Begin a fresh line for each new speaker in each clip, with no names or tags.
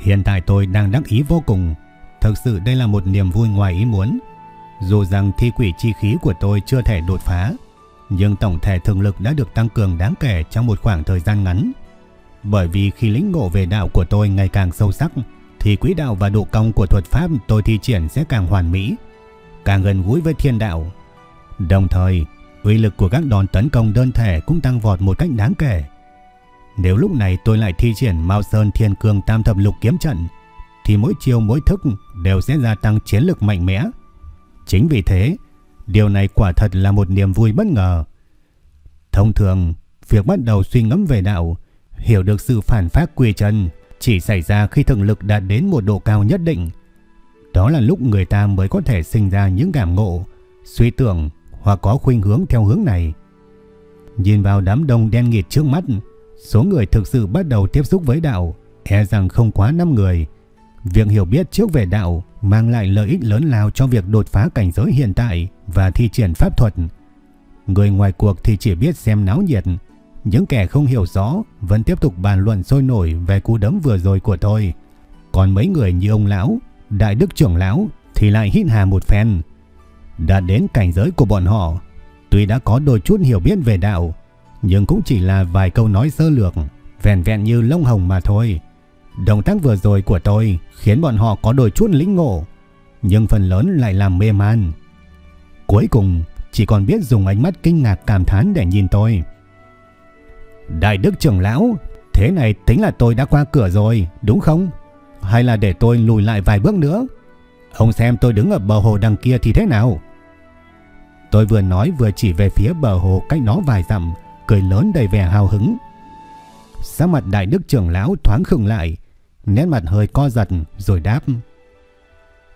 Hiện tại tôi đang đắc ý vô cùng. Thực sự đây là một niềm vui ngoài ý muốn. Dù rằng thi quỷ chi khí của tôi chưa thể đột phá, nhưng tổng thể thường lực đã được tăng cường đáng kể trong một khoảng thời gian ngắn. Bởi vì khi lĩnh ngộ về đạo của tôi ngày càng sâu sắc, thì quỹ đạo và độ cong của thuật pháp tôi thi triển sẽ càng hoàn mỹ, càng gần gũi với thiên đạo. Đồng thời, uy lực của các đòn tấn công đơn thể cũng tăng vọt một cách đáng kể. Nếu lúc này tôi lại thi triển Mao Sơn Thiên Cương Tam Thập Lục Kiếm Trận, thì mỗi chiêu mỗi thức đều sẽ gia tăng chiến lực mạnh mẽ. Chính vì thế, điều này quả thật là một niềm vui bất ngờ. Thông thường, việc bắt đầu suy ngẫm về đạo, hiểu được sự phản phát quy chân chỉ xảy ra khi thực lực đạt đến một độ cao nhất định. Đó là lúc người ta mới có thể sinh ra những cảm ngộ, suy tưởng hoặc có khuynh hướng theo hướng này. Nhìn vào đám đông đen nghịt trước mắt, Số người thực sự bắt đầu tiếp xúc với đạo e rằng không quá 5 người. Việc hiểu biết trước về đạo mang lại lợi ích lớn lao cho việc đột phá cảnh giới hiện tại và thi triển pháp thuật. Người ngoài cuộc thì chỉ biết xem náo nhiệt, những kẻ không hiểu rõ vẫn tiếp tục bàn luận sôi nổi về cú đấm vừa rồi của tôi. Còn mấy người như ông lão, đại đức trưởng lão thì lại hít hà một phen. Đã đến cảnh giới của bọn họ, tuy đã có đôi chút hiểu biết về đạo, nhưng cũng chỉ là vài câu nói sơ lược, vẹn vẹn như lông hồng mà thôi. Động tác vừa rồi của tôi khiến bọn họ có đôi chút lĩnh ngộ, nhưng phần lớn lại làm mê man. Cuối cùng, chỉ còn biết dùng ánh mắt kinh ngạc cảm thán để nhìn tôi. Đại đức trưởng lão, thế này tính là tôi đã qua cửa rồi, đúng không? Hay là để tôi lùi lại vài bước nữa? Ông xem tôi đứng ở bờ hồ đằng kia thì thế nào? Tôi vừa nói vừa chỉ về phía bờ hồ cách nó vài dặm, cười lớn đầy vẻ hào hứng. Sắc mặt đại đức trưởng lão thoáng khựng lại, nét mặt hơi co giật rồi đáp.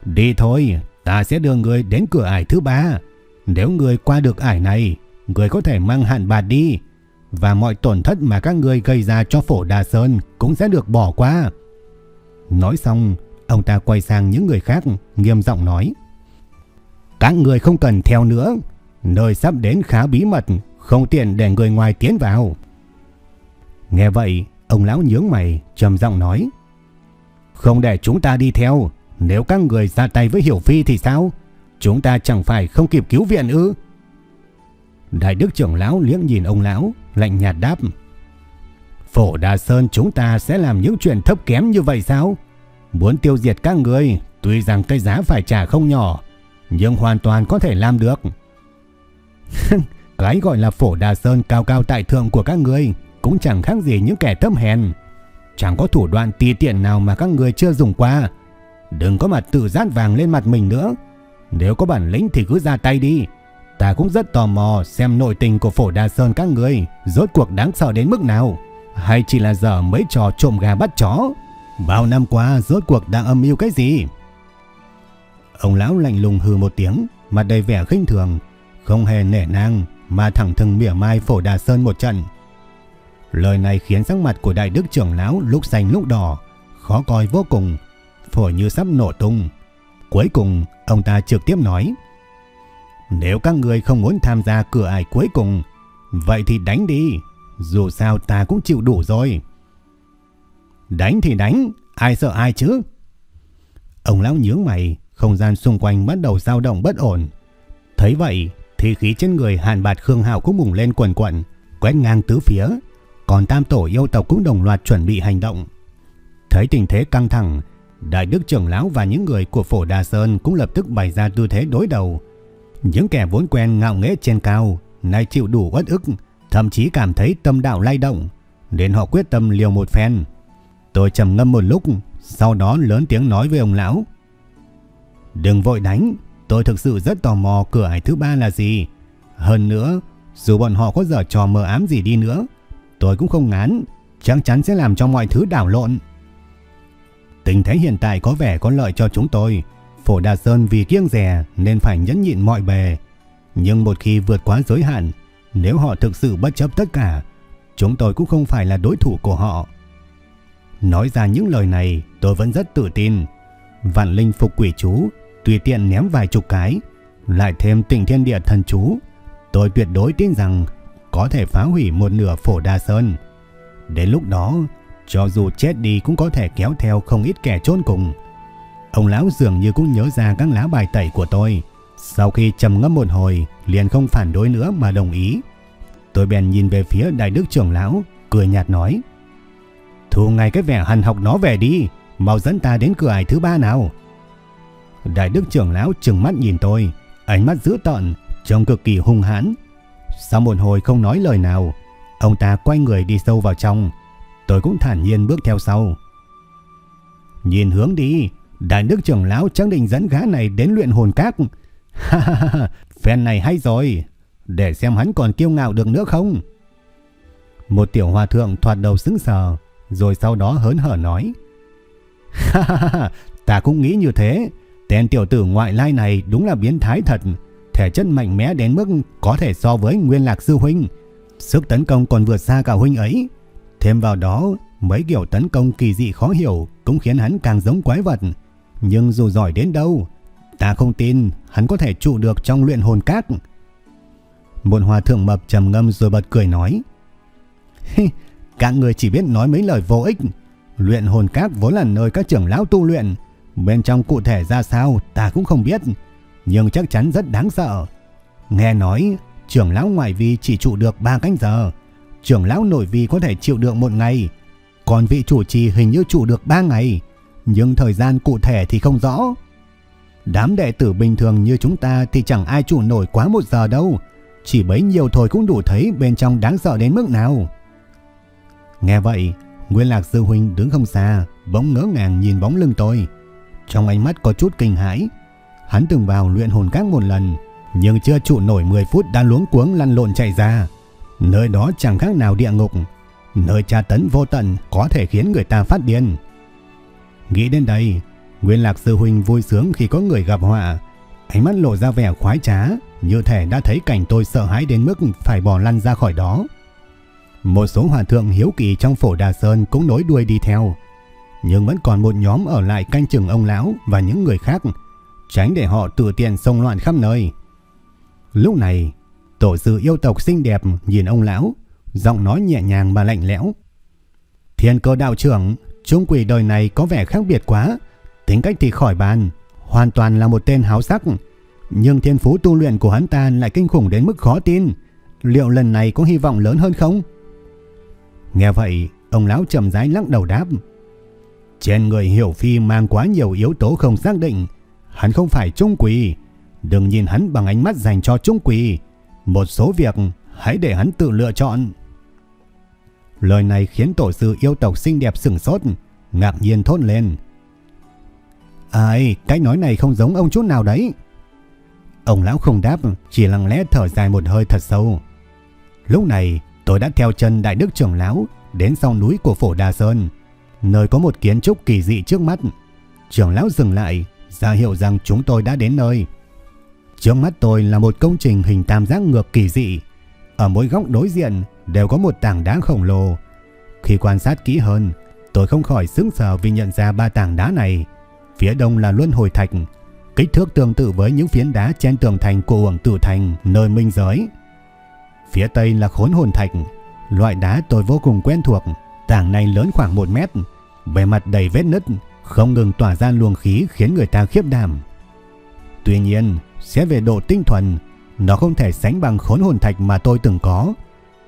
Đi thôi, ta sẽ đưa người đến cửa ải thứ ba. Nếu người qua được ải này, người có thể mang hạn bạt đi. Và mọi tổn thất mà các người gây ra cho phổ Đà Sơn cũng sẽ được bỏ qua. Nói xong, ông ta quay sang những người khác, nghiêm giọng nói. Các người không cần theo nữa. Nơi sắp đến khá bí mật, không tiện để người ngoài tiến vào. Nghe vậy, ông lão nhướng mày, trầm giọng nói. Không để chúng ta đi theo, nếu các người ra tay với Hiểu Phi thì sao? Chúng ta chẳng phải không kịp cứu viện ư? Đại đức trưởng lão liếc nhìn ông lão, lạnh nhạt đáp. Phổ Đà Sơn chúng ta sẽ làm những chuyện thấp kém như vậy sao? Muốn tiêu diệt các người, tuy rằng cái giá phải trả không nhỏ, nhưng hoàn toàn có thể làm được. Cái gọi là phổ đà sơn cao cao tại thượng của các người cũng chẳng khác gì những kẻ thâm hèn. Chẳng có thủ đoạn tì tiện nào mà các người chưa dùng qua. Đừng có mặt tự rát vàng lên mặt mình nữa. Nếu có bản lĩnh thì cứ ra tay đi. Ta cũng rất tò mò xem nội tình của phổ đà sơn các người rốt cuộc đáng sợ đến mức nào. Hay chỉ là giờ mấy trò trộm gà bắt chó. Bao năm qua rốt cuộc đang âm mưu cái gì? Ông lão lạnh lùng hừ một tiếng, mặt đầy vẻ khinh thường, không hề nể nang mà thẳng thừng mỉa mai phổ đà sơn một trận. Lời này khiến sắc mặt của đại đức trưởng lão lúc xanh lúc đỏ, khó coi vô cùng, phổi như sắp nổ tung. Cuối cùng, ông ta trực tiếp nói, Nếu các người không muốn tham gia cửa ải cuối cùng, vậy thì đánh đi, dù sao ta cũng chịu đủ rồi. Đánh thì đánh, ai sợ ai chứ? Ông lão nhướng mày, không gian xung quanh bắt đầu dao động bất ổn. Thấy vậy, thì khí trên người Hàn Bạt Khương Hạo cũng bùng lên quần quần, quét ngang tứ phía, còn tam tổ yêu tộc cũng đồng loạt chuẩn bị hành động. Thấy tình thế căng thẳng, Đại Đức trưởng lão và những người của Phổ Đà Sơn cũng lập tức bày ra tư thế đối đầu. Những kẻ vốn quen ngạo nghễ trên cao, nay chịu đủ uất ức, thậm chí cảm thấy tâm đạo lay động, nên họ quyết tâm liều một phen. Tôi trầm ngâm một lúc, sau đó lớn tiếng nói với ông lão. Đừng vội đánh, tôi thực sự rất tò mò cửa ải thứ ba là gì. Hơn nữa, dù bọn họ có dở trò mờ ám gì đi nữa, tôi cũng không ngán, chắc chắn sẽ làm cho mọi thứ đảo lộn. Tình thế hiện tại có vẻ có lợi cho chúng tôi. Phổ Đà Sơn vì kiêng rè nên phải nhẫn nhịn mọi bề. Nhưng một khi vượt quá giới hạn, nếu họ thực sự bất chấp tất cả, chúng tôi cũng không phải là đối thủ của họ. Nói ra những lời này tôi vẫn rất tự tin. Vạn linh phục quỷ chú, tùy tiện ném vài chục cái, lại thêm tịnh thiên địa thần chú. Tôi tuyệt đối tin rằng có thể phá hủy một nửa phổ đa sơn. Đến lúc đó, cho dù chết đi cũng có thể kéo theo không ít kẻ trốn cùng. Ông lão dường như cũng nhớ ra các lá bài tẩy của tôi. Sau khi trầm ngâm một hồi, liền không phản đối nữa mà đồng ý. Tôi bèn nhìn về phía đại đức trưởng lão, cười nhạt nói. Thu ngay cái vẻ hằn học nó về đi, mau dẫn ta đến cửa ải thứ ba nào. Đại đức trưởng lão trừng mắt nhìn tôi, ánh mắt dữ tợn, trông cực kỳ hung hãn. Sau một hồi không nói lời nào, ông ta quay người đi sâu vào trong. Tôi cũng thản nhiên bước theo sau. Nhìn hướng đi, đại đức trưởng lão chắc định dẫn gã này đến luyện hồn các. Ha ha ha, phen này hay rồi, để xem hắn còn kiêu ngạo được nữa không. Một tiểu hòa thượng thoạt đầu sững sờ, rồi sau đó hớn hở nói. Ha ha ha, ta cũng nghĩ như thế, tên tiểu tử ngoại lai này đúng là biến thái thật, thể chất mạnh mẽ đến mức có thể so với Nguyên Lạc sư huynh, sức tấn công còn vượt xa cả huynh ấy. Thêm vào đó, mấy kiểu tấn công kỳ dị khó hiểu cũng khiến hắn càng giống quái vật. Nhưng dù giỏi đến đâu, ta không tin hắn có thể trụ được trong luyện hồn cát. Một hòa thượng mập trầm ngâm rồi bật cười nói. Các người chỉ biết nói mấy lời vô ích. Luyện hồn cát vốn là nơi các trưởng lão tu luyện. Bên trong cụ thể ra sao ta cũng không biết. Nhưng chắc chắn rất đáng sợ. Nghe nói trưởng lão ngoại vi chỉ trụ được 3 canh giờ. Trưởng lão nội vi có thể chịu được một ngày. Còn vị chủ trì hình như trụ được 3 ngày. Nhưng thời gian cụ thể thì không rõ. Đám đệ tử bình thường như chúng ta thì chẳng ai trụ nổi quá một giờ đâu. Chỉ bấy nhiều thôi cũng đủ thấy bên trong đáng sợ đến mức nào. Nghe vậy, Nguyên Lạc Sư Huynh đứng không xa, bỗng ngỡ ngàng nhìn bóng lưng tôi. Trong ánh mắt có chút kinh hãi. Hắn từng vào luyện hồn các một lần, nhưng chưa trụ nổi 10 phút đã luống cuống lăn lộn chạy ra. Nơi đó chẳng khác nào địa ngục, nơi tra tấn vô tận có thể khiến người ta phát điên. Nghĩ đến đây, Nguyên Lạc Sư Huynh vui sướng khi có người gặp họa, ánh mắt lộ ra vẻ khoái trá, như thể đã thấy cảnh tôi sợ hãi đến mức phải bỏ lăn ra khỏi đó. Một số hòa thượng hiếu kỳ trong phổ Đà Sơn cũng nối đuôi đi theo. Nhưng vẫn còn một nhóm ở lại canh chừng ông lão và những người khác, tránh để họ tự tiện xông loạn khắp nơi. Lúc này, tổ sư yêu tộc xinh đẹp nhìn ông lão, giọng nói nhẹ nhàng mà lạnh lẽo. Thiên cơ đạo trưởng, trung quỷ đời này có vẻ khác biệt quá, tính cách thì khỏi bàn, hoàn toàn là một tên háo sắc. Nhưng thiên phú tu luyện của hắn ta lại kinh khủng đến mức khó tin. Liệu lần này có hy vọng lớn hơn không? Nghe vậy, ông lão trầm rãi lắc đầu đáp. Trên người Hiểu Phi mang quá nhiều yếu tố không xác định. Hắn không phải trung quỷ. Đừng nhìn hắn bằng ánh mắt dành cho trung quỷ. Một số việc hãy để hắn tự lựa chọn. Lời này khiến tổ sư yêu tộc xinh đẹp sửng sốt, ngạc nhiên thốt lên. Ai, cái nói này không giống ông chút nào đấy. Ông lão không đáp, chỉ lặng lẽ thở dài một hơi thật sâu. Lúc này, tôi đã theo chân đại đức trưởng lão đến sau núi của phổ Đà Sơn, nơi có một kiến trúc kỳ dị trước mắt. Trưởng lão dừng lại, ra hiệu rằng chúng tôi đã đến nơi. Trước mắt tôi là một công trình hình tam giác ngược kỳ dị. Ở mỗi góc đối diện đều có một tảng đá khổng lồ. Khi quan sát kỹ hơn, tôi không khỏi sững sờ vì nhận ra ba tảng đá này. Phía đông là luân hồi thạch, kích thước tương tự với những phiến đá trên tường thành của uổng tử thành nơi minh giới. Phía tây là khốn hồn thạch, loại đá tôi vô cùng quen thuộc. Tảng này lớn khoảng 1 mét, bề mặt đầy vết nứt, không ngừng tỏa ra luồng khí khiến người ta khiếp đảm. Tuy nhiên, xét về độ tinh thuần, nó không thể sánh bằng khốn hồn thạch mà tôi từng có.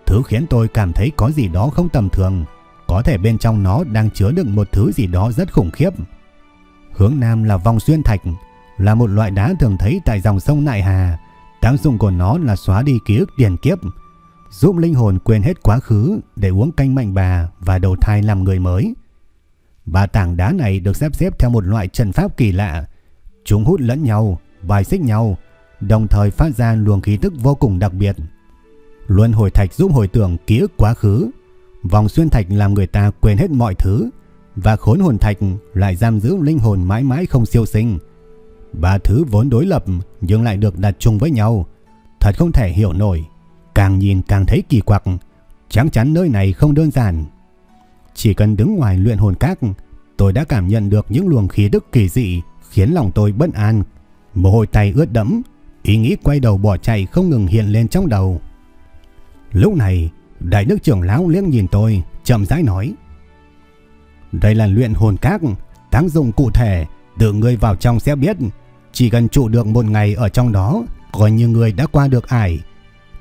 Thứ khiến tôi cảm thấy có gì đó không tầm thường, có thể bên trong nó đang chứa đựng một thứ gì đó rất khủng khiếp. Hướng nam là vòng xuyên thạch, là một loại đá thường thấy tại dòng sông Nại Hà, Tác dụng của nó là xóa đi ký ức tiền kiếp, giúp linh hồn quên hết quá khứ để uống canh mạnh bà và đầu thai làm người mới. Và tảng đá này được xếp xếp theo một loại trận pháp kỳ lạ. Chúng hút lẫn nhau, bài xích nhau, đồng thời phát ra luồng khí tức vô cùng đặc biệt. Luân hồi thạch giúp hồi tưởng ký ức quá khứ, vòng xuyên thạch làm người ta quên hết mọi thứ, và khốn hồn thạch lại giam giữ linh hồn mãi mãi không siêu sinh. Ba thứ vốn đối lập nhưng lại được đặt chung với nhau, thật không thể hiểu nổi. Càng nhìn càng thấy kỳ quặc, chắc chắn nơi này không đơn giản. Chỉ cần đứng ngoài luyện hồn các, tôi đã cảm nhận được những luồng khí đức kỳ dị khiến lòng tôi bất an. Mồ hôi tay ướt đẫm, ý nghĩ quay đầu bỏ chạy không ngừng hiện lên trong đầu. Lúc này, đại đức trưởng lão liếc nhìn tôi, chậm rãi nói: "Đây là luyện hồn các, tác dụng cụ thể, tự người vào trong sẽ biết, chỉ cần trụ được một ngày ở trong đó, coi như người đã qua được ải."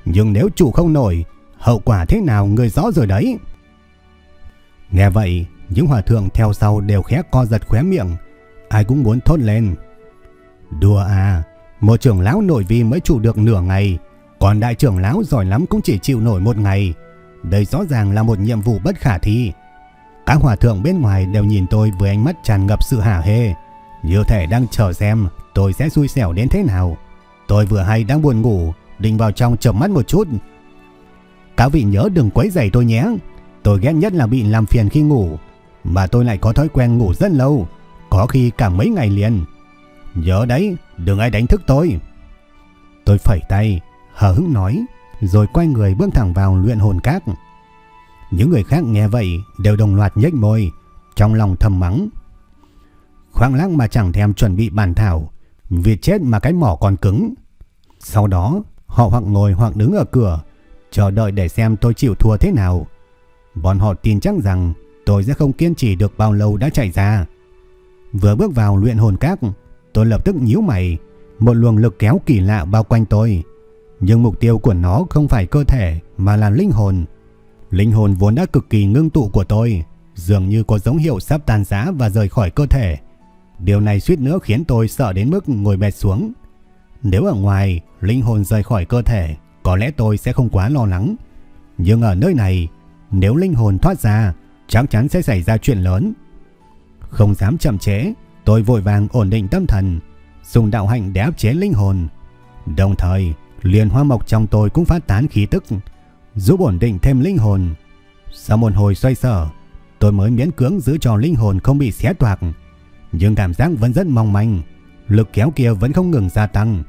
Nhưng nếu chủ không nổi, hậu quả thế nào người rõ rồi đấy. Nghe vậy, những hòa thượng theo sau đều khẽ co giật khóe miệng, ai cũng muốn thốt lên. Đùa à, một trưởng lão nổi vi mới trụ được nửa ngày, còn đại trưởng lão giỏi lắm cũng chỉ chịu nổi một ngày. Đây rõ ràng là một nhiệm vụ bất khả thi. Các hòa thượng bên ngoài đều nhìn tôi với ánh mắt tràn ngập sự hả hê, như thể đang chờ xem tôi sẽ xui xẻo đến thế nào. Tôi vừa hay đang buồn ngủ, định vào trong chầm mắt một chút. Các vị nhớ đừng quấy giày tôi nhé. Tôi ghét nhất là bị làm phiền khi ngủ, mà tôi lại có thói quen ngủ rất lâu, có khi cả mấy ngày liền. Nhớ đấy, đừng ai đánh thức tôi. Tôi phẩy tay, hờ hững nói, rồi quay người bước thẳng vào luyện hồn cát. Những người khác nghe vậy đều đồng loạt nhếch môi, trong lòng thầm mắng. Khoang lác mà chẳng thèm chuẩn bị bàn thảo, vì chết mà cái mỏ còn cứng. Sau đó, Họ hoặc ngồi hoặc đứng ở cửa, chờ đợi để xem tôi chịu thua thế nào. Bọn họ tin chắc rằng tôi sẽ không kiên trì được bao lâu đã chạy ra. Vừa bước vào luyện hồn các, tôi lập tức nhíu mày, một luồng lực kéo kỳ lạ bao quanh tôi. Nhưng mục tiêu của nó không phải cơ thể mà là linh hồn. Linh hồn vốn đã cực kỳ ngưng tụ của tôi, dường như có dấu hiệu sắp tan rã và rời khỏi cơ thể. Điều này suýt nữa khiến tôi sợ đến mức ngồi bệt xuống. Nếu ở ngoài, linh hồn rời khỏi cơ thể, có lẽ tôi sẽ không quá lo lắng. Nhưng ở nơi này, nếu linh hồn thoát ra, chắc chắn sẽ xảy ra chuyện lớn. Không dám chậm chế, tôi vội vàng ổn định tâm thần, dùng đạo hạnh để áp chế linh hồn. Đồng thời, liền hoa mộc trong tôi cũng phát tán khí tức, giúp ổn định thêm linh hồn. Sau một hồi xoay sở, tôi mới miễn cưỡng giữ cho linh hồn không bị xé toạc, nhưng cảm giác vẫn rất mong manh, lực kéo kia vẫn không ngừng gia tăng.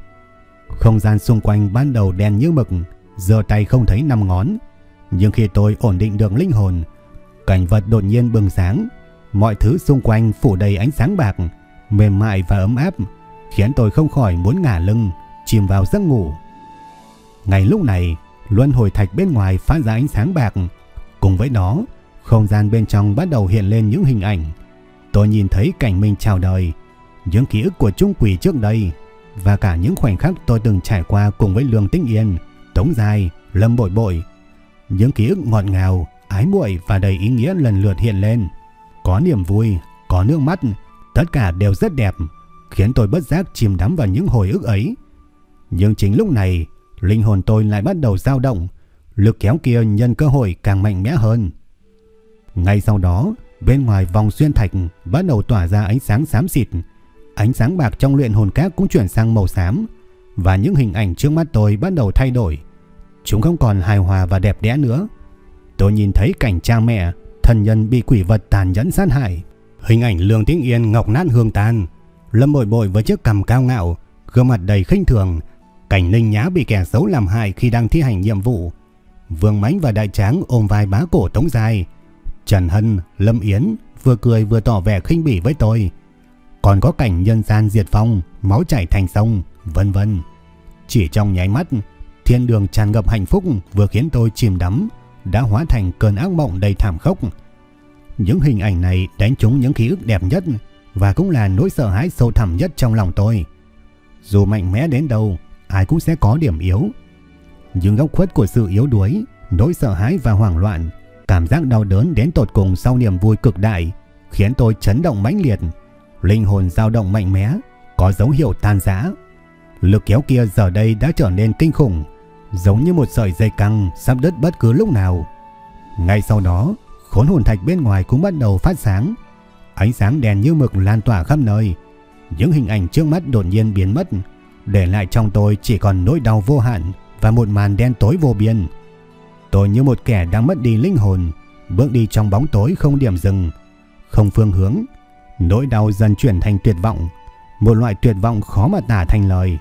Không gian xung quanh ban đầu đen như mực, giờ tay không thấy năm ngón. Nhưng khi tôi ổn định được linh hồn, cảnh vật đột nhiên bừng sáng. Mọi thứ xung quanh phủ đầy ánh sáng bạc, mềm mại và ấm áp, khiến tôi không khỏi muốn ngả lưng, chìm vào giấc ngủ. Ngay lúc này, luân hồi thạch bên ngoài phát ra ánh sáng bạc. Cùng với đó, không gian bên trong bắt đầu hiện lên những hình ảnh. Tôi nhìn thấy cảnh mình chào đời, những ký ức của Trung Quỷ trước đây và cả những khoảnh khắc tôi từng trải qua cùng với Lương Tĩnh Yên, Tống Dài, Lâm Bội Bội. Những ký ức ngọt ngào, ái muội và đầy ý nghĩa lần lượt hiện lên. Có niềm vui, có nước mắt, tất cả đều rất đẹp, khiến tôi bất giác chìm đắm vào những hồi ức ấy. Nhưng chính lúc này, linh hồn tôi lại bắt đầu dao động, lực kéo kia nhân cơ hội càng mạnh mẽ hơn. Ngay sau đó, bên ngoài vòng xuyên thạch bắt đầu tỏa ra ánh sáng xám xịt, Ánh sáng bạc trong luyện hồn các cũng chuyển sang màu xám và những hình ảnh trước mắt tôi bắt đầu thay đổi. Chúng không còn hài hòa và đẹp đẽ nữa. Tôi nhìn thấy cảnh cha mẹ, thân nhân bị quỷ vật tàn nhẫn sát hại. Hình ảnh Lương Tĩnh Yên ngọc nát hương tan. Lâm Bội Bội với chiếc cằm cao ngạo, gương mặt đầy khinh thường. Cảnh Ninh Nhã bị kẻ xấu làm hại khi đang thi hành nhiệm vụ. Vương Mánh và Đại Tráng ôm vai bá cổ Tống Dài. Trần Hân, Lâm Yến vừa cười vừa tỏ vẻ khinh bỉ với tôi còn có cảnh nhân gian diệt phong, máu chảy thành sông, vân vân. Chỉ trong nháy mắt, thiên đường tràn ngập hạnh phúc vừa khiến tôi chìm đắm, đã hóa thành cơn ác mộng đầy thảm khốc. Những hình ảnh này đánh trúng những ký ức đẹp nhất và cũng là nỗi sợ hãi sâu thẳm nhất trong lòng tôi. Dù mạnh mẽ đến đâu, ai cũng sẽ có điểm yếu. Những góc khuất của sự yếu đuối, nỗi sợ hãi và hoảng loạn, cảm giác đau đớn đến tột cùng sau niềm vui cực đại, khiến tôi chấn động mãnh liệt, linh hồn dao động mạnh mẽ, có dấu hiệu tan rã. Lực kéo kia giờ đây đã trở nên kinh khủng, giống như một sợi dây căng sắp đứt bất cứ lúc nào. Ngay sau đó, khốn hồn thạch bên ngoài cũng bắt đầu phát sáng. Ánh sáng đèn như mực lan tỏa khắp nơi. Những hình ảnh trước mắt đột nhiên biến mất, để lại trong tôi chỉ còn nỗi đau vô hạn và một màn đen tối vô biên. Tôi như một kẻ đang mất đi linh hồn, bước đi trong bóng tối không điểm dừng, không phương hướng. Nỗi đau dần chuyển thành tuyệt vọng, một loại tuyệt vọng khó mà tả thành lời.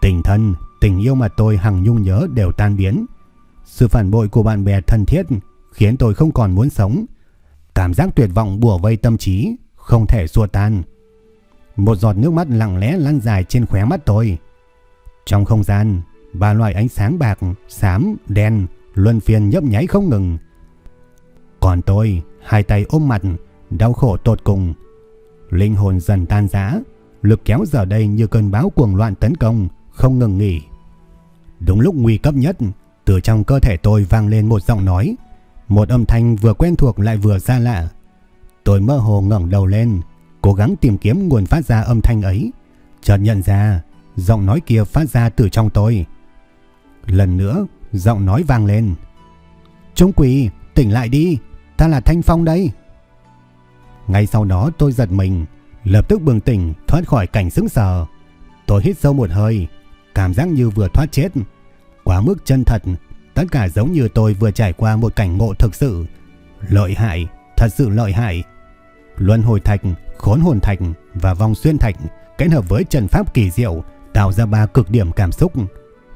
Tình thân, tình yêu mà tôi hằng nhung nhớ đều tan biến. Sự phản bội của bạn bè thân thiết khiến tôi không còn muốn sống. Cảm giác tuyệt vọng bùa vây tâm trí, không thể xua tan. Một giọt nước mắt lặng lẽ lăn dài trên khóe mắt tôi. Trong không gian, ba loại ánh sáng bạc, xám, đen luân phiên nhấp nháy không ngừng. Còn tôi, hai tay ôm mặt, đau khổ tột cùng. Linh hồn dần tan rã, lực kéo giờ đây như cơn bão cuồng loạn tấn công, không ngừng nghỉ. Đúng lúc nguy cấp nhất, từ trong cơ thể tôi vang lên một giọng nói, một âm thanh vừa quen thuộc lại vừa xa lạ. Tôi mơ hồ ngẩng đầu lên, cố gắng tìm kiếm nguồn phát ra âm thanh ấy, chợt nhận ra giọng nói kia phát ra từ trong tôi. Lần nữa, giọng nói vang lên. Trung quỷ, tỉnh lại đi, ta là Thanh Phong đây. Ngay sau đó tôi giật mình, lập tức bừng tỉnh thoát khỏi cảnh sững sờ. Tôi hít sâu một hơi, cảm giác như vừa thoát chết. Quá mức chân thật, tất cả giống như tôi vừa trải qua một cảnh ngộ thực sự. Lợi hại, thật sự lợi hại. Luân hồi thạch, khốn hồn thạch và vong xuyên thạch kết hợp với trần pháp kỳ diệu tạo ra ba cực điểm cảm xúc.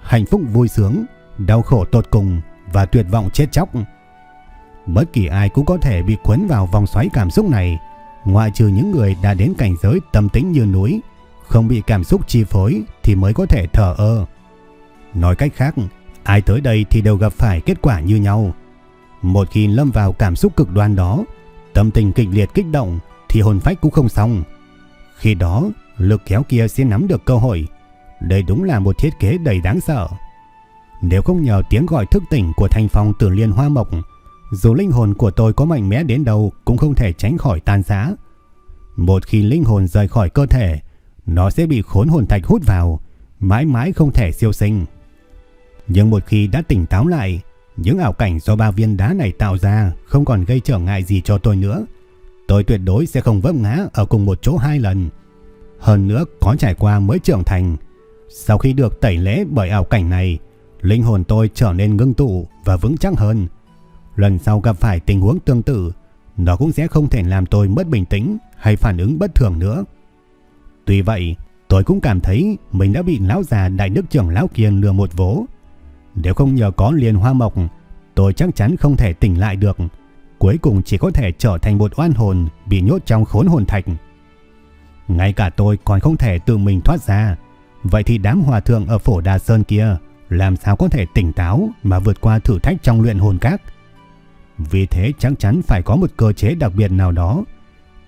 Hạnh phúc vui sướng, đau khổ tột cùng và tuyệt vọng chết chóc. Bất kỳ ai cũng có thể bị cuốn vào vòng xoáy cảm xúc này, ngoại trừ những người đã đến cảnh giới tâm tính như núi, không bị cảm xúc chi phối thì mới có thể thở ơ. Nói cách khác, ai tới đây thì đều gặp phải kết quả như nhau. Một khi lâm vào cảm xúc cực đoan đó, tâm tình kịch liệt kích động thì hồn phách cũng không xong. Khi đó, lực kéo kia sẽ nắm được cơ hội. Đây đúng là một thiết kế đầy đáng sợ. Nếu không nhờ tiếng gọi thức tỉnh của thanh phong từ liên hoa mộc, dù linh hồn của tôi có mạnh mẽ đến đâu cũng không thể tránh khỏi tan rã. Một khi linh hồn rời khỏi cơ thể, nó sẽ bị khốn hồn thạch hút vào, mãi mãi không thể siêu sinh. Nhưng một khi đã tỉnh táo lại, những ảo cảnh do ba viên đá này tạo ra không còn gây trở ngại gì cho tôi nữa. Tôi tuyệt đối sẽ không vấp ngã ở cùng một chỗ hai lần. Hơn nữa có trải qua mới trưởng thành. Sau khi được tẩy lễ bởi ảo cảnh này, linh hồn tôi trở nên ngưng tụ và vững chắc hơn. Lần sau gặp phải tình huống tương tự, nó cũng sẽ không thể làm tôi mất bình tĩnh hay phản ứng bất thường nữa. Tuy vậy, tôi cũng cảm thấy mình đã bị lão già đại đức trưởng lão kiên lừa một vố. Nếu không nhờ có liền hoa mộc, tôi chắc chắn không thể tỉnh lại được. Cuối cùng chỉ có thể trở thành một oan hồn bị nhốt trong khốn hồn thạch. Ngay cả tôi còn không thể tự mình thoát ra. Vậy thì đám hòa thượng ở phổ Đà Sơn kia làm sao có thể tỉnh táo mà vượt qua thử thách trong luyện hồn các. Vì thế chắc chắn phải có một cơ chế đặc biệt nào đó.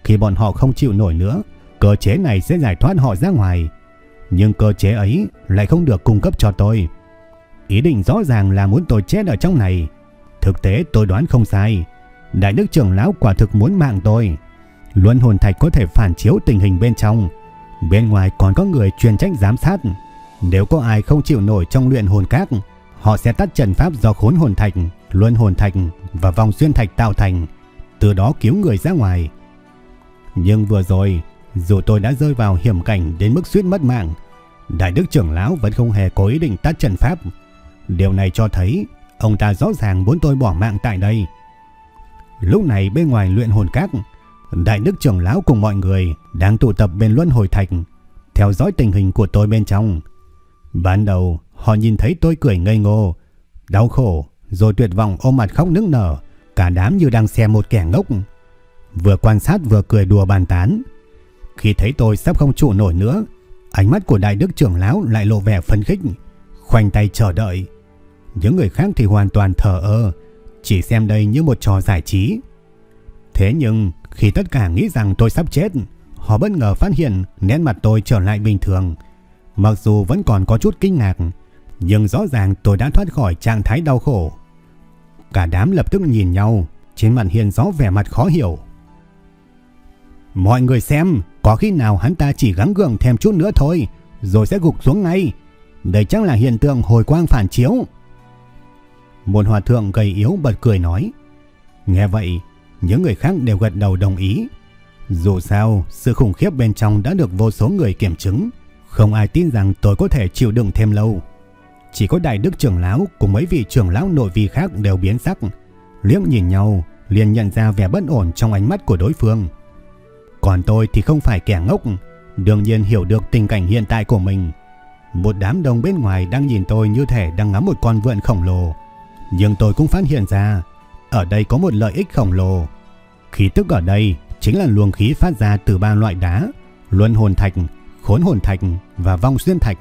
Khi bọn họ không chịu nổi nữa, cơ chế này sẽ giải thoát họ ra ngoài. Nhưng cơ chế ấy lại không được cung cấp cho tôi. Ý định rõ ràng là muốn tôi chết ở trong này. Thực tế tôi đoán không sai. Đại đức trưởng lão quả thực muốn mạng tôi. Luân hồn thạch có thể phản chiếu tình hình bên trong. Bên ngoài còn có người chuyên trách giám sát. Nếu có ai không chịu nổi trong luyện hồn các, họ sẽ tắt trận pháp do khốn hồn thạch, luân hồn thạch và vòng xuyên thạch tạo thành, từ đó cứu người ra ngoài. Nhưng vừa rồi, dù tôi đã rơi vào hiểm cảnh đến mức suýt mất mạng, Đại đức trưởng lão vẫn không hề có ý định tắt trận pháp. Điều này cho thấy ông ta rõ ràng muốn tôi bỏ mạng tại đây. Lúc này bên ngoài luyện hồn các, Đại đức trưởng lão cùng mọi người đang tụ tập bên luân hồi thạch, theo dõi tình hình của tôi bên trong. Ban đầu, họ nhìn thấy tôi cười ngây ngô, đau khổ, rồi tuyệt vọng ôm mặt khóc nức nở, cả đám như đang xem một kẻ ngốc. Vừa quan sát vừa cười đùa bàn tán. Khi thấy tôi sắp không trụ nổi nữa, ánh mắt của đại đức trưởng lão lại lộ vẻ phấn khích, khoanh tay chờ đợi. Những người khác thì hoàn toàn thờ ơ, chỉ xem đây như một trò giải trí. Thế nhưng, khi tất cả nghĩ rằng tôi sắp chết, họ bất ngờ phát hiện nét mặt tôi trở lại bình thường. Mặc dù vẫn còn có chút kinh ngạc, nhưng rõ ràng tôi đã thoát khỏi trạng thái đau khổ. Cả đám lập tức nhìn nhau, trên mặt hiện rõ vẻ mặt khó hiểu. Mọi người xem, có khi nào hắn ta chỉ gắng gượng thêm chút nữa thôi, rồi sẽ gục xuống ngay. Đây chắc là hiện tượng hồi quang phản chiếu. Một hòa thượng gầy yếu bật cười nói. Nghe vậy, những người khác đều gật đầu đồng ý. Dù sao, sự khủng khiếp bên trong đã được vô số người kiểm chứng. Không ai tin rằng tôi có thể chịu đựng thêm lâu. Chỉ có đại đức trưởng lão cùng mấy vị trưởng lão nội vi khác đều biến sắc. Liếc nhìn nhau, liền nhận ra vẻ bất ổn trong ánh mắt của đối phương. Còn tôi thì không phải kẻ ngốc, đương nhiên hiểu được tình cảnh hiện tại của mình. Một đám đông bên ngoài đang nhìn tôi như thể đang ngắm một con vượn khổng lồ. Nhưng tôi cũng phát hiện ra, ở đây có một lợi ích khổng lồ. Khí tức ở đây chính là luồng khí phát ra từ ba loại đá, luân hồn thạch, khốn hồn thạch và vong xuyên thạch.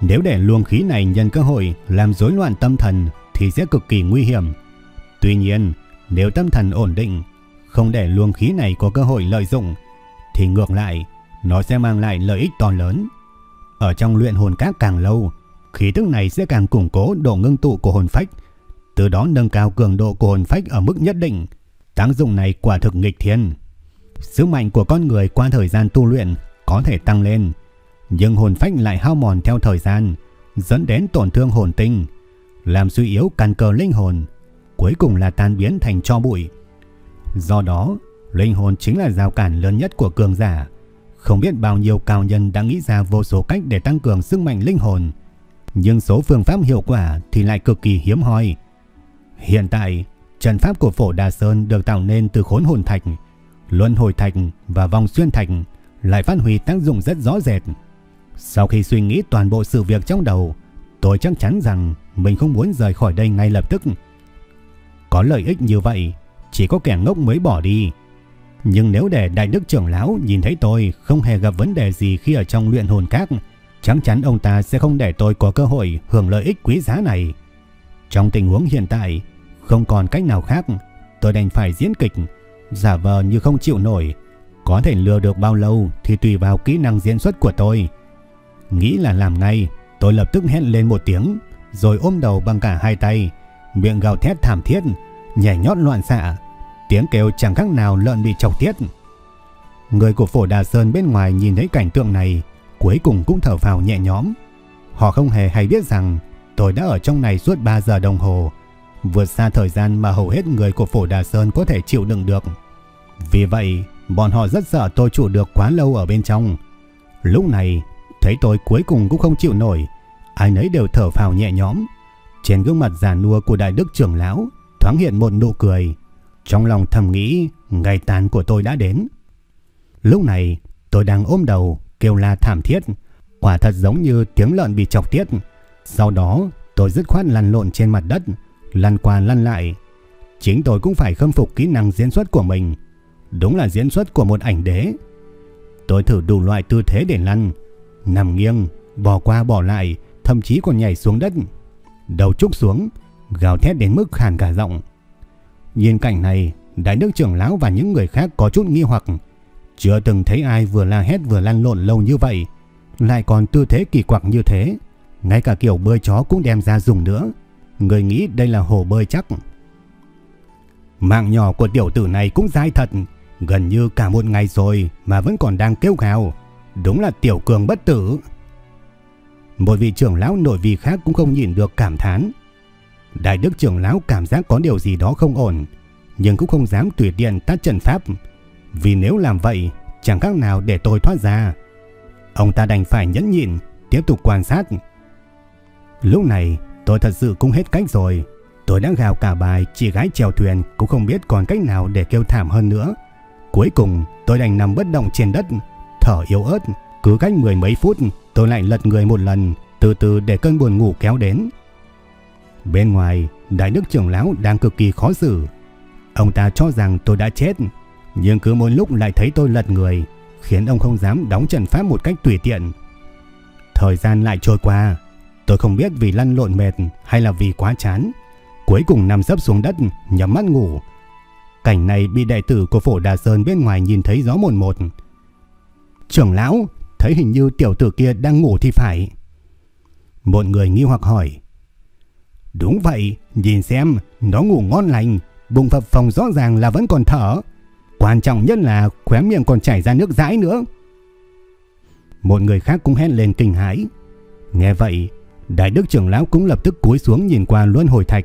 Nếu để luồng khí này nhân cơ hội làm rối loạn tâm thần thì sẽ cực kỳ nguy hiểm. Tuy nhiên, nếu tâm thần ổn định, không để luồng khí này có cơ hội lợi dụng, thì ngược lại, nó sẽ mang lại lợi ích to lớn. Ở trong luyện hồn các càng lâu, khí tức này sẽ càng củng cố độ ngưng tụ của hồn phách, từ đó nâng cao cường độ của hồn phách ở mức nhất định. Tác dụng này quả thực nghịch thiên. Sức mạnh của con người qua thời gian tu luyện có thể tăng lên, nhưng hồn phách lại hao mòn theo thời gian, dẫn đến tổn thương hồn tinh, làm suy yếu căn cơ linh hồn, cuối cùng là tan biến thành tro bụi. Do đó, linh hồn chính là rào cản lớn nhất của cường giả. Không biết bao nhiêu cao nhân đã nghĩ ra vô số cách để tăng cường sức mạnh linh hồn, nhưng số phương pháp hiệu quả thì lại cực kỳ hiếm hoi. Hiện tại, trận pháp của Phổ Đà Sơn được tạo nên từ khốn hồn thạch, luân hồi thạch và vòng xuyên thạch lại phát huy tác dụng rất rõ rệt. Sau khi suy nghĩ toàn bộ sự việc trong đầu, tôi chắc chắn rằng mình không muốn rời khỏi đây ngay lập tức. Có lợi ích như vậy, chỉ có kẻ ngốc mới bỏ đi. Nhưng nếu để đại đức trưởng lão nhìn thấy tôi không hề gặp vấn đề gì khi ở trong luyện hồn các, chắc chắn ông ta sẽ không để tôi có cơ hội hưởng lợi ích quý giá này. Trong tình huống hiện tại, không còn cách nào khác, tôi đành phải diễn kịch, giả vờ như không chịu nổi. Có thể lừa được bao lâu thì tùy vào kỹ năng diễn xuất của tôi. Nghĩ là làm ngay, tôi lập tức hét lên một tiếng, rồi ôm đầu bằng cả hai tay, miệng gào thét thảm thiết, nhảy nhót loạn xạ, tiếng kêu chẳng khác nào lợn bị chọc tiết. Người của phổ Đà Sơn bên ngoài nhìn thấy cảnh tượng này, cuối cùng cũng thở phào nhẹ nhõm. Họ không hề hay biết rằng tôi đã ở trong này suốt 3 giờ đồng hồ, vượt xa thời gian mà hầu hết người của phổ Đà Sơn có thể chịu đựng được. Vì vậy, bọn họ rất sợ tôi trụ được quá lâu ở bên trong. Lúc này, thấy tôi cuối cùng cũng không chịu nổi, ai nấy đều thở phào nhẹ nhõm. Trên gương mặt già nua của đại đức trưởng lão thoáng hiện một nụ cười. Trong lòng thầm nghĩ ngày tàn của tôi đã đến. Lúc này tôi đang ôm đầu kêu la thảm thiết. Quả thật giống như tiếng lợn bị chọc tiết. Sau đó tôi dứt khoát lăn lộn trên mặt đất. Lăn qua lăn lại. Chính tôi cũng phải khâm phục kỹ năng diễn xuất của mình. Đúng là diễn xuất của một ảnh đế. Tôi thử đủ loại tư thế để lăn. Nằm nghiêng, bỏ qua bỏ lại, thậm chí còn nhảy xuống đất. Đầu trúc xuống, gào thét đến mức khàn cả giọng. Nhìn cảnh này, đại đức trưởng lão và những người khác có chút nghi hoặc. Chưa từng thấy ai vừa la hét vừa lăn lộn lâu như vậy, lại còn tư thế kỳ quặc như thế. Ngay cả kiểu bơi chó cũng đem ra dùng nữa. Người nghĩ đây là hồ bơi chắc. Mạng nhỏ của tiểu tử này cũng dai thật, gần như cả một ngày rồi mà vẫn còn đang kêu gào. Đúng là tiểu cường bất tử. Một vị trưởng lão nội vị khác cũng không nhìn được cảm thán. Đại đức trưởng lão cảm giác có điều gì đó không ổn, nhưng cũng không dám tùy tiện tắt trận pháp, vì nếu làm vậy chẳng khác nào để tôi thoát ra. Ông ta đành phải nhẫn nhịn, tiếp tục quan sát. Lúc này tôi thật sự cũng hết cách rồi. Tôi đã gào cả bài chị gái chèo thuyền cũng không biết còn cách nào để kêu thảm hơn nữa. Cuối cùng tôi đành nằm bất động trên đất, thở yếu ớt. Cứ cách mười mấy phút tôi lại lật người một lần, từ từ để cơn buồn ngủ kéo đến. Bên ngoài, đại đức trưởng lão đang cực kỳ khó xử. Ông ta cho rằng tôi đã chết, nhưng cứ mỗi lúc lại thấy tôi lật người, khiến ông không dám đóng trận pháp một cách tùy tiện. Thời gian lại trôi qua, tôi không biết vì lăn lộn mệt hay là vì quá chán. Cuối cùng nằm sấp xuống đất, nhắm mắt ngủ. Cảnh này bị đại tử của phổ Đà Sơn bên ngoài nhìn thấy rõ một một. Trưởng lão, thấy hình như tiểu tử kia đang ngủ thì phải. Một người nghi hoặc hỏi. Đúng vậy, nhìn xem, nó ngủ ngon lành, bụng phập phòng rõ ràng là vẫn còn thở. Quan trọng nhất là khóe miệng còn chảy ra nước dãi nữa. Một người khác cũng hét lên kinh hãi. Nghe vậy, Đại đức trưởng lão cũng lập tức cúi xuống nhìn qua luân hồi thạch.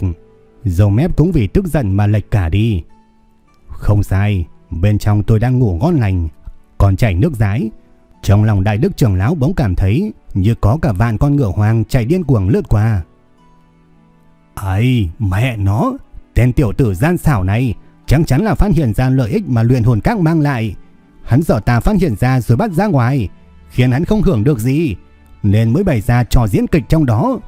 Dầu mép cũng vì tức giận mà lệch cả đi. Không sai, bên trong tôi đang ngủ ngon lành, còn chảy nước dãi Trong lòng đại đức trưởng lão bỗng cảm thấy như có cả vạn con ngựa hoang chạy điên cuồng lướt qua. Ấy, mẹ nó, tên tiểu tử gian xảo này chắc chắn là phát hiện ra lợi ích mà luyện hồn các mang lại. Hắn sợ ta phát hiện ra rồi bắt ra ngoài, khiến hắn không hưởng được gì, nên mới bày ra trò diễn kịch trong đó.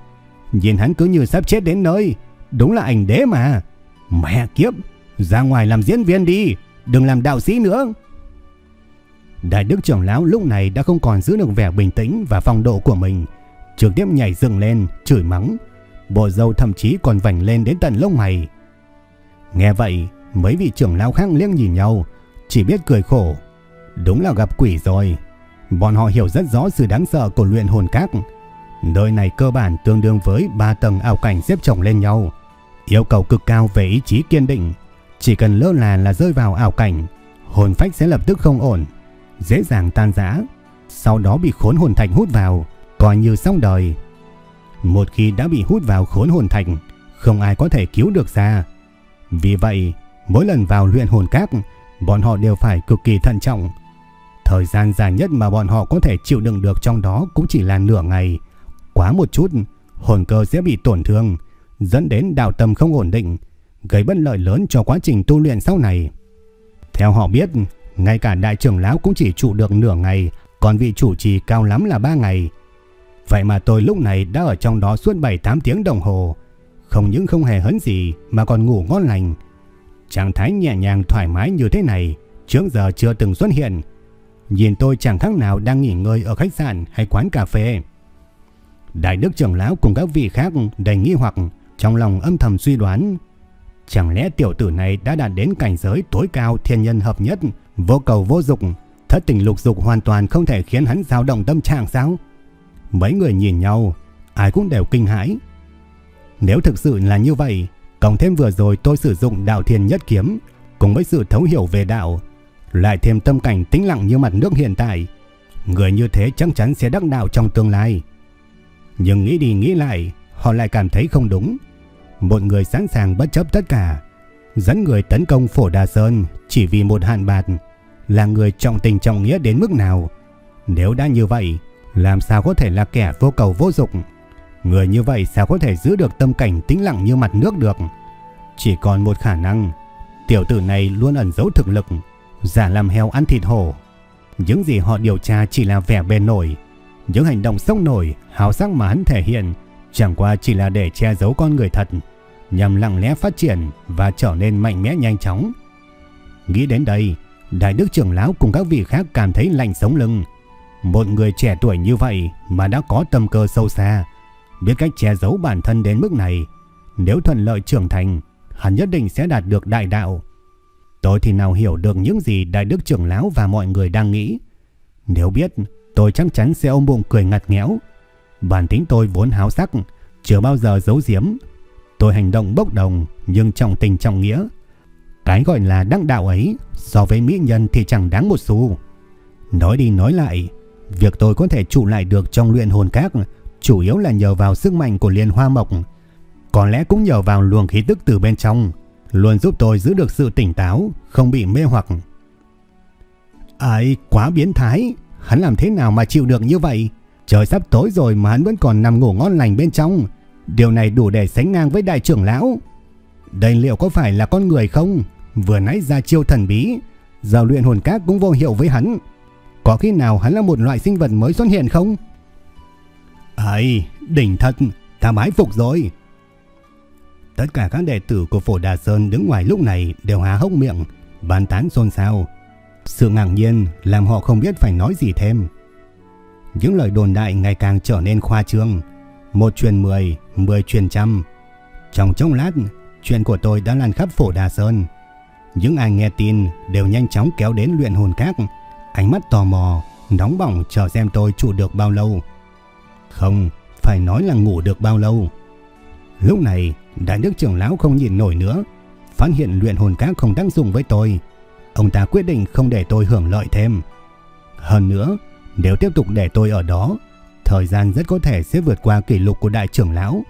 Nhìn hắn cứ như sắp chết đến nơi, đúng là ảnh đế mà. Mẹ kiếp, ra ngoài làm diễn viên đi, đừng làm đạo sĩ nữa. Đại đức trưởng lão lúc này đã không còn giữ được vẻ bình tĩnh và phong độ của mình, trực tiếp nhảy dựng lên, chửi mắng. Bộ dâu thậm chí còn vành lên đến tận lông mày. Nghe vậy, mấy vị trưởng lao khác liếc nhìn nhau, chỉ biết cười khổ. Đúng là gặp quỷ rồi. Bọn họ hiểu rất rõ sự đáng sợ của luyện hồn các. Nơi này cơ bản tương đương với 3 tầng ảo cảnh xếp chồng lên nhau. Yêu cầu cực cao về ý chí kiên định. Chỉ cần lơ là là rơi vào ảo cảnh, hồn phách sẽ lập tức không ổn, dễ dàng tan rã. Sau đó bị khốn hồn thành hút vào, coi như xong đời. Một khi đã bị hút vào khốn hồn thạch, không ai có thể cứu được ra. Vì vậy, mỗi lần vào luyện hồn các, bọn họ đều phải cực kỳ thận trọng, Thời gian dài nhất mà bọn họ có thể chịu đựng được trong đó cũng chỉ là nửa ngày. Quá một chút, hồn cơ sẽ bị tổn thương, dẫn đến đạo tâm không ổn định, gây bất lợi lớn cho quá trình tu luyện sau này. Theo họ biết, ngay cả đại trưởng lão cũng chỉ trụ được nửa ngày, còn vị chủ trì cao lắm là 3 ngày. Vậy mà tôi lúc này đã ở trong đó suốt 7-8 tiếng đồng hồ, không những không hề hấn gì mà còn ngủ ngon lành. Trạng thái nhẹ nhàng thoải mái như thế này trước giờ chưa từng xuất hiện, Nhìn tôi chẳng khác nào đang nghỉ ngơi ở khách sạn hay quán cà phê. Đại đức trưởng lão cùng các vị khác đầy nghi hoặc trong lòng âm thầm suy đoán. Chẳng lẽ tiểu tử này đã đạt đến cảnh giới tối cao thiên nhân hợp nhất, vô cầu vô dục, thất tình lục dục hoàn toàn không thể khiến hắn dao động tâm trạng sao? Mấy người nhìn nhau, ai cũng đều kinh hãi. Nếu thực sự là như vậy, cộng thêm vừa rồi tôi sử dụng đạo thiền nhất kiếm, cùng với sự thấu hiểu về đạo, lại thêm tâm cảnh tĩnh lặng như mặt nước hiện tại, người như thế chắc chắn sẽ đắc đạo trong tương lai. Nhưng nghĩ đi nghĩ lại, họ lại cảm thấy không đúng. Một người sẵn sàng bất chấp tất cả, dẫn người tấn công Phổ Đà Sơn chỉ vì một hạn bạc, là người trọng tình trọng nghĩa đến mức nào. Nếu đã như vậy, làm sao có thể là kẻ vô cầu vô dục? Người như vậy sao có thể giữ được tâm cảnh tĩnh lặng như mặt nước được? Chỉ còn một khả năng, tiểu tử này luôn ẩn giấu thực lực, giả làm heo ăn thịt hổ. Những gì họ điều tra chỉ là vẻ bề nổi, những hành động sốc nổi, hào sắc mà hắn thể hiện chẳng qua chỉ là để che giấu con người thật, nhằm lặng lẽ phát triển và trở nên mạnh mẽ nhanh chóng. Nghĩ đến đây, Đại Đức trưởng lão cùng các vị khác cảm thấy lạnh sống lưng. Một người trẻ tuổi như vậy mà đã có tâm cơ sâu xa, biết cách che giấu bản thân đến mức này, nếu thuận lợi trưởng thành, hắn nhất định sẽ đạt được đại đạo. Tôi thì nào hiểu được những gì Đại Đức trưởng lão và mọi người đang nghĩ. Nếu biết, tôi chắc chắn sẽ ôm bụng cười ngặt nghẽo. Bản tính tôi vốn háo sắc, chưa bao giờ giấu giếm. Tôi hành động bốc đồng nhưng trọng tình trọng nghĩa. Cái gọi là đăng đạo ấy so với mỹ nhân thì chẳng đáng một xu. Nói đi nói lại, việc tôi có thể trụ lại được trong luyện hồn các chủ yếu là nhờ vào sức mạnh của liên hoa mộc. Có lẽ cũng nhờ vào luồng khí tức từ bên trong luôn giúp tôi giữ được sự tỉnh táo, không bị mê hoặc. Ai quá biến thái, hắn làm thế nào mà chịu được như vậy? Trời sắp tối rồi mà hắn vẫn còn nằm ngủ ngon lành bên trong. Điều này đủ để sánh ngang với đại trưởng lão. Đây liệu có phải là con người không? Vừa nãy ra chiêu thần bí, giờ luyện hồn cát cũng vô hiệu với hắn. Có khi nào hắn là một loại sinh vật mới xuất hiện không? Ấy, đỉnh thật, ta mái phục rồi. Tất cả các đệ tử của Phổ Đà Sơn đứng ngoài lúc này đều há hốc miệng, bàn tán xôn xao. Sự ngạc nhiên làm họ không biết phải nói gì thêm. Những lời đồn đại ngày càng trở nên khoa trương. Một truyền mười, mười truyền trăm. Trong chốc lát, chuyện của tôi đã lan khắp Phổ Đà Sơn. Những ai nghe tin đều nhanh chóng kéo đến luyện hồn các, ánh mắt tò mò, nóng bỏng chờ xem tôi trụ được bao lâu. Không, phải nói là ngủ được bao lâu. Lúc này, Đại đức trưởng lão không nhìn nổi nữa, phát hiện luyện hồn các không tác dụng với tôi. Ông ta quyết định không để tôi hưởng lợi thêm. Hơn nữa, Nếu tiếp tục để tôi ở đó, thời gian rất có thể sẽ vượt qua kỷ lục của đại trưởng lão,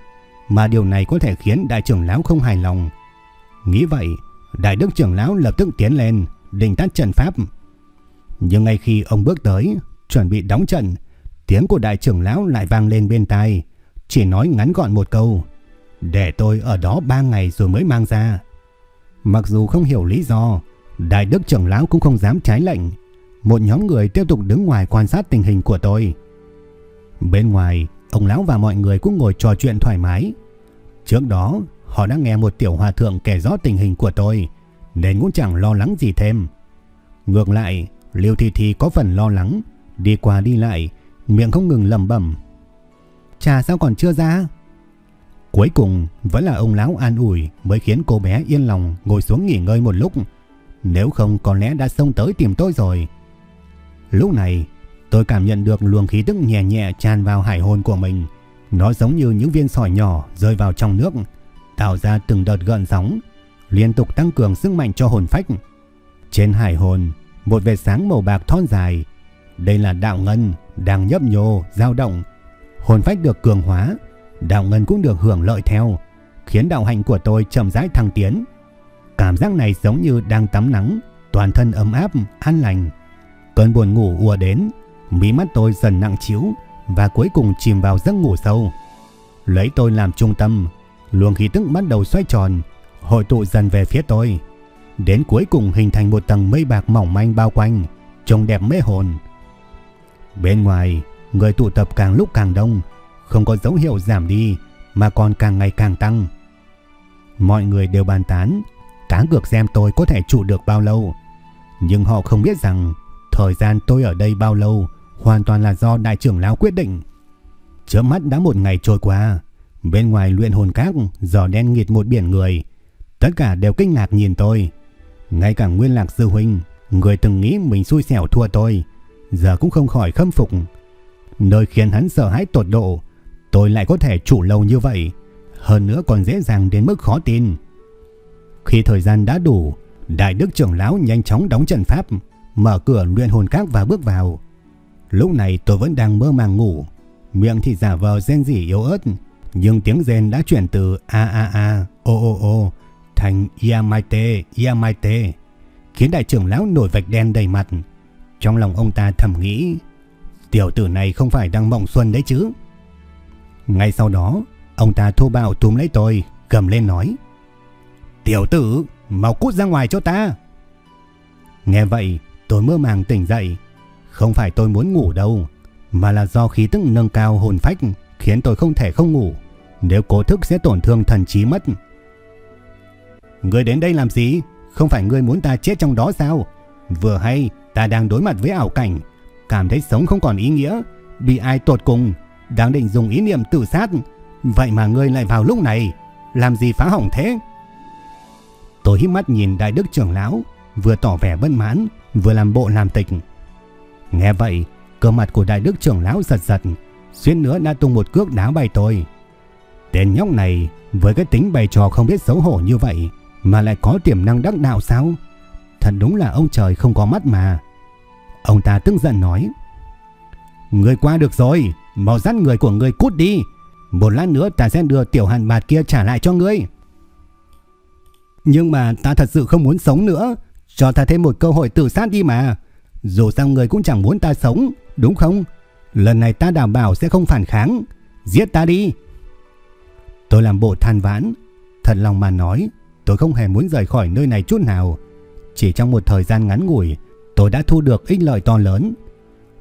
mà điều này có thể khiến đại trưởng lão không hài lòng. Nghĩ vậy, đại đức trưởng lão lập tức tiến lên, định tắt trận pháp. Nhưng ngay khi ông bước tới, chuẩn bị đóng trận, tiếng của đại trưởng lão lại vang lên bên tai, chỉ nói ngắn gọn một câu, để tôi ở đó 3 ngày rồi mới mang ra. Mặc dù không hiểu lý do, đại đức trưởng lão cũng không dám trái lệnh. Một nhóm người tiếp tục đứng ngoài quan sát tình hình của tôi. Bên ngoài, ông lão và mọi người cũng ngồi trò chuyện thoải mái. Trước đó, họ đã nghe một tiểu hòa thượng kể rõ tình hình của tôi, nên cũng chẳng lo lắng gì thêm. Ngược lại, Liêu Thị Thị có phần lo lắng, đi qua đi lại, miệng không ngừng lẩm bẩm. Trà sao còn chưa ra? Cuối cùng vẫn là ông lão an ủi mới khiến cô bé yên lòng ngồi xuống nghỉ ngơi một lúc. Nếu không có lẽ đã xông tới tìm tôi rồi. Lúc này tôi cảm nhận được luồng khí tức nhẹ nhẹ tràn vào hải hồn của mình. Nó giống như những viên sỏi nhỏ rơi vào trong nước, tạo ra từng đợt gợn sóng, liên tục tăng cường sức mạnh cho hồn phách. Trên hải hồn, một vệt sáng màu bạc thon dài. Đây là đạo ngân đang nhấp nhô, dao động. Hồn phách được cường hóa, đạo ngân cũng được hưởng lợi theo, khiến đạo hạnh của tôi chậm rãi thăng tiến. Cảm giác này giống như đang tắm nắng, toàn thân ấm áp, an lành. Cơn buồn ngủ ùa đến, mí mắt tôi dần nặng chiếu và cuối cùng chìm vào giấc ngủ sâu. Lấy tôi làm trung tâm, luồng khí tức bắt đầu xoay tròn, hội tụ dần về phía tôi. Đến cuối cùng hình thành một tầng mây bạc mỏng manh bao quanh, trông đẹp mê hồn. Bên ngoài, người tụ tập càng lúc càng đông, không có dấu hiệu giảm đi mà còn càng ngày càng tăng. Mọi người đều bàn tán, cá cược xem tôi có thể trụ được bao lâu. Nhưng họ không biết rằng thời gian tôi ở đây bao lâu hoàn toàn là do đại trưởng lão quyết định. Chớp mắt đã một ngày trôi qua, bên ngoài luyện hồn các giờ đen nghịt một biển người. Tất cả đều kinh ngạc nhìn tôi. Ngay cả Nguyên Lạc Sư Huynh, người từng nghĩ mình xui xẻo thua tôi, giờ cũng không khỏi khâm phục. Nơi khiến hắn sợ hãi tột độ, tôi lại có thể trụ lâu như vậy, hơn nữa còn dễ dàng đến mức khó tin. Khi thời gian đã đủ, Đại Đức trưởng lão nhanh chóng đóng trận pháp, mở cửa luyện hồn các và bước vào. Lúc này tôi vẫn đang mơ màng ngủ, miệng thì giả vờ rên rỉ yếu ớt, nhưng tiếng rên đã chuyển từ a a a, o o o thành Yamaite, Yamaite, khiến đại trưởng lão nổi vạch đen đầy mặt. Trong lòng ông ta thầm nghĩ, tiểu tử này không phải đang mộng xuân đấy chứ. Ngay sau đó, ông ta thô bạo túm lấy tôi, cầm lên nói, Tiểu tử, mau cút ra ngoài cho ta. Nghe vậy, tôi mơ màng tỉnh dậy. Không phải tôi muốn ngủ đâu, mà là do khí tức nâng cao hồn phách khiến tôi không thể không ngủ. Nếu cố thức sẽ tổn thương thần trí mất. Ngươi đến đây làm gì? Không phải ngươi muốn ta chết trong đó sao? Vừa hay, ta đang đối mặt với ảo cảnh, cảm thấy sống không còn ý nghĩa, bị ai tột cùng, đang định dùng ý niệm tự sát. Vậy mà ngươi lại vào lúc này, làm gì phá hỏng thế? Tôi hít mắt nhìn đại đức trưởng lão, vừa tỏ vẻ bất mãn, vừa làm bộ làm tịch. Nghe vậy, cơ mặt của đại đức trưởng lão giật giật, xuyên nữa đã tung một cước đá bay tôi. Tên nhóc này, với cái tính bày trò không biết xấu hổ như vậy, mà lại có tiềm năng đắc đạo sao? Thật đúng là ông trời không có mắt mà. Ông ta tức giận nói. Người qua được rồi, mau dắt người của người cút đi. Một lát nữa ta sẽ đưa tiểu hàn bạt kia trả lại cho ngươi. Nhưng mà ta thật sự không muốn sống nữa. Cho ta thêm một cơ hội tự sát đi mà. Dù sao người cũng chẳng muốn ta sống, đúng không? Lần này ta đảm bảo sẽ không phản kháng. Giết ta đi. Tôi làm bộ than vãn. Thật lòng mà nói, tôi không hề muốn rời khỏi nơi này chút nào. Chỉ trong một thời gian ngắn ngủi, tôi đã thu được ích lợi to lớn.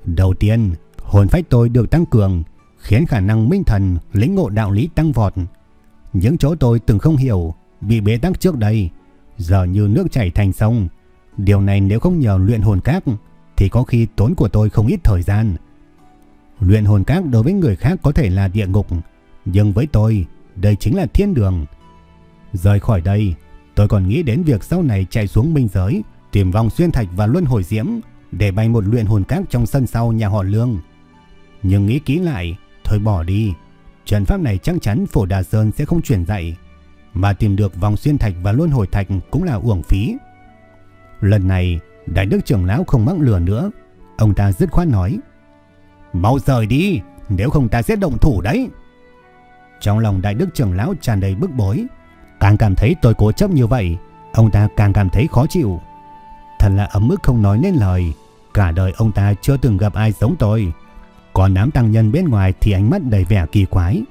Đầu tiên, hồn phách tôi được tăng cường, khiến khả năng minh thần, lĩnh ngộ đạo lý tăng vọt. Những chỗ tôi từng không hiểu, bị bế tắc trước đây, giờ như nước chảy thành sông. Điều này nếu không nhờ luyện hồn các, thì có khi tốn của tôi không ít thời gian. Luyện hồn các đối với người khác có thể là địa ngục, nhưng với tôi, đây chính là thiên đường. Rời khỏi đây, tôi còn nghĩ đến việc sau này chạy xuống minh giới, tìm vòng xuyên thạch và luân hồi diễm để bay một luyện hồn các trong sân sau nhà họ Lương. Nhưng nghĩ kỹ lại, thôi bỏ đi. Trận pháp này chắc chắn Phổ Đà Sơn sẽ không chuyển dạy, mà tìm được vòng xuyên thạch và luân hồi thạch cũng là uổng phí. Lần này, Đại Đức trưởng lão không mắc lừa nữa, ông ta dứt khoát nói: Mau rời đi, nếu không ta sẽ động thủ đấy. Trong lòng đại đức trưởng lão tràn đầy bức bối. Càng cảm thấy tôi cố chấp như vậy, ông ta càng cảm thấy khó chịu. Thật là ấm ức không nói nên lời. Cả đời ông ta chưa từng gặp ai giống tôi. Còn đám tăng nhân bên ngoài thì ánh mắt đầy vẻ kỳ quái.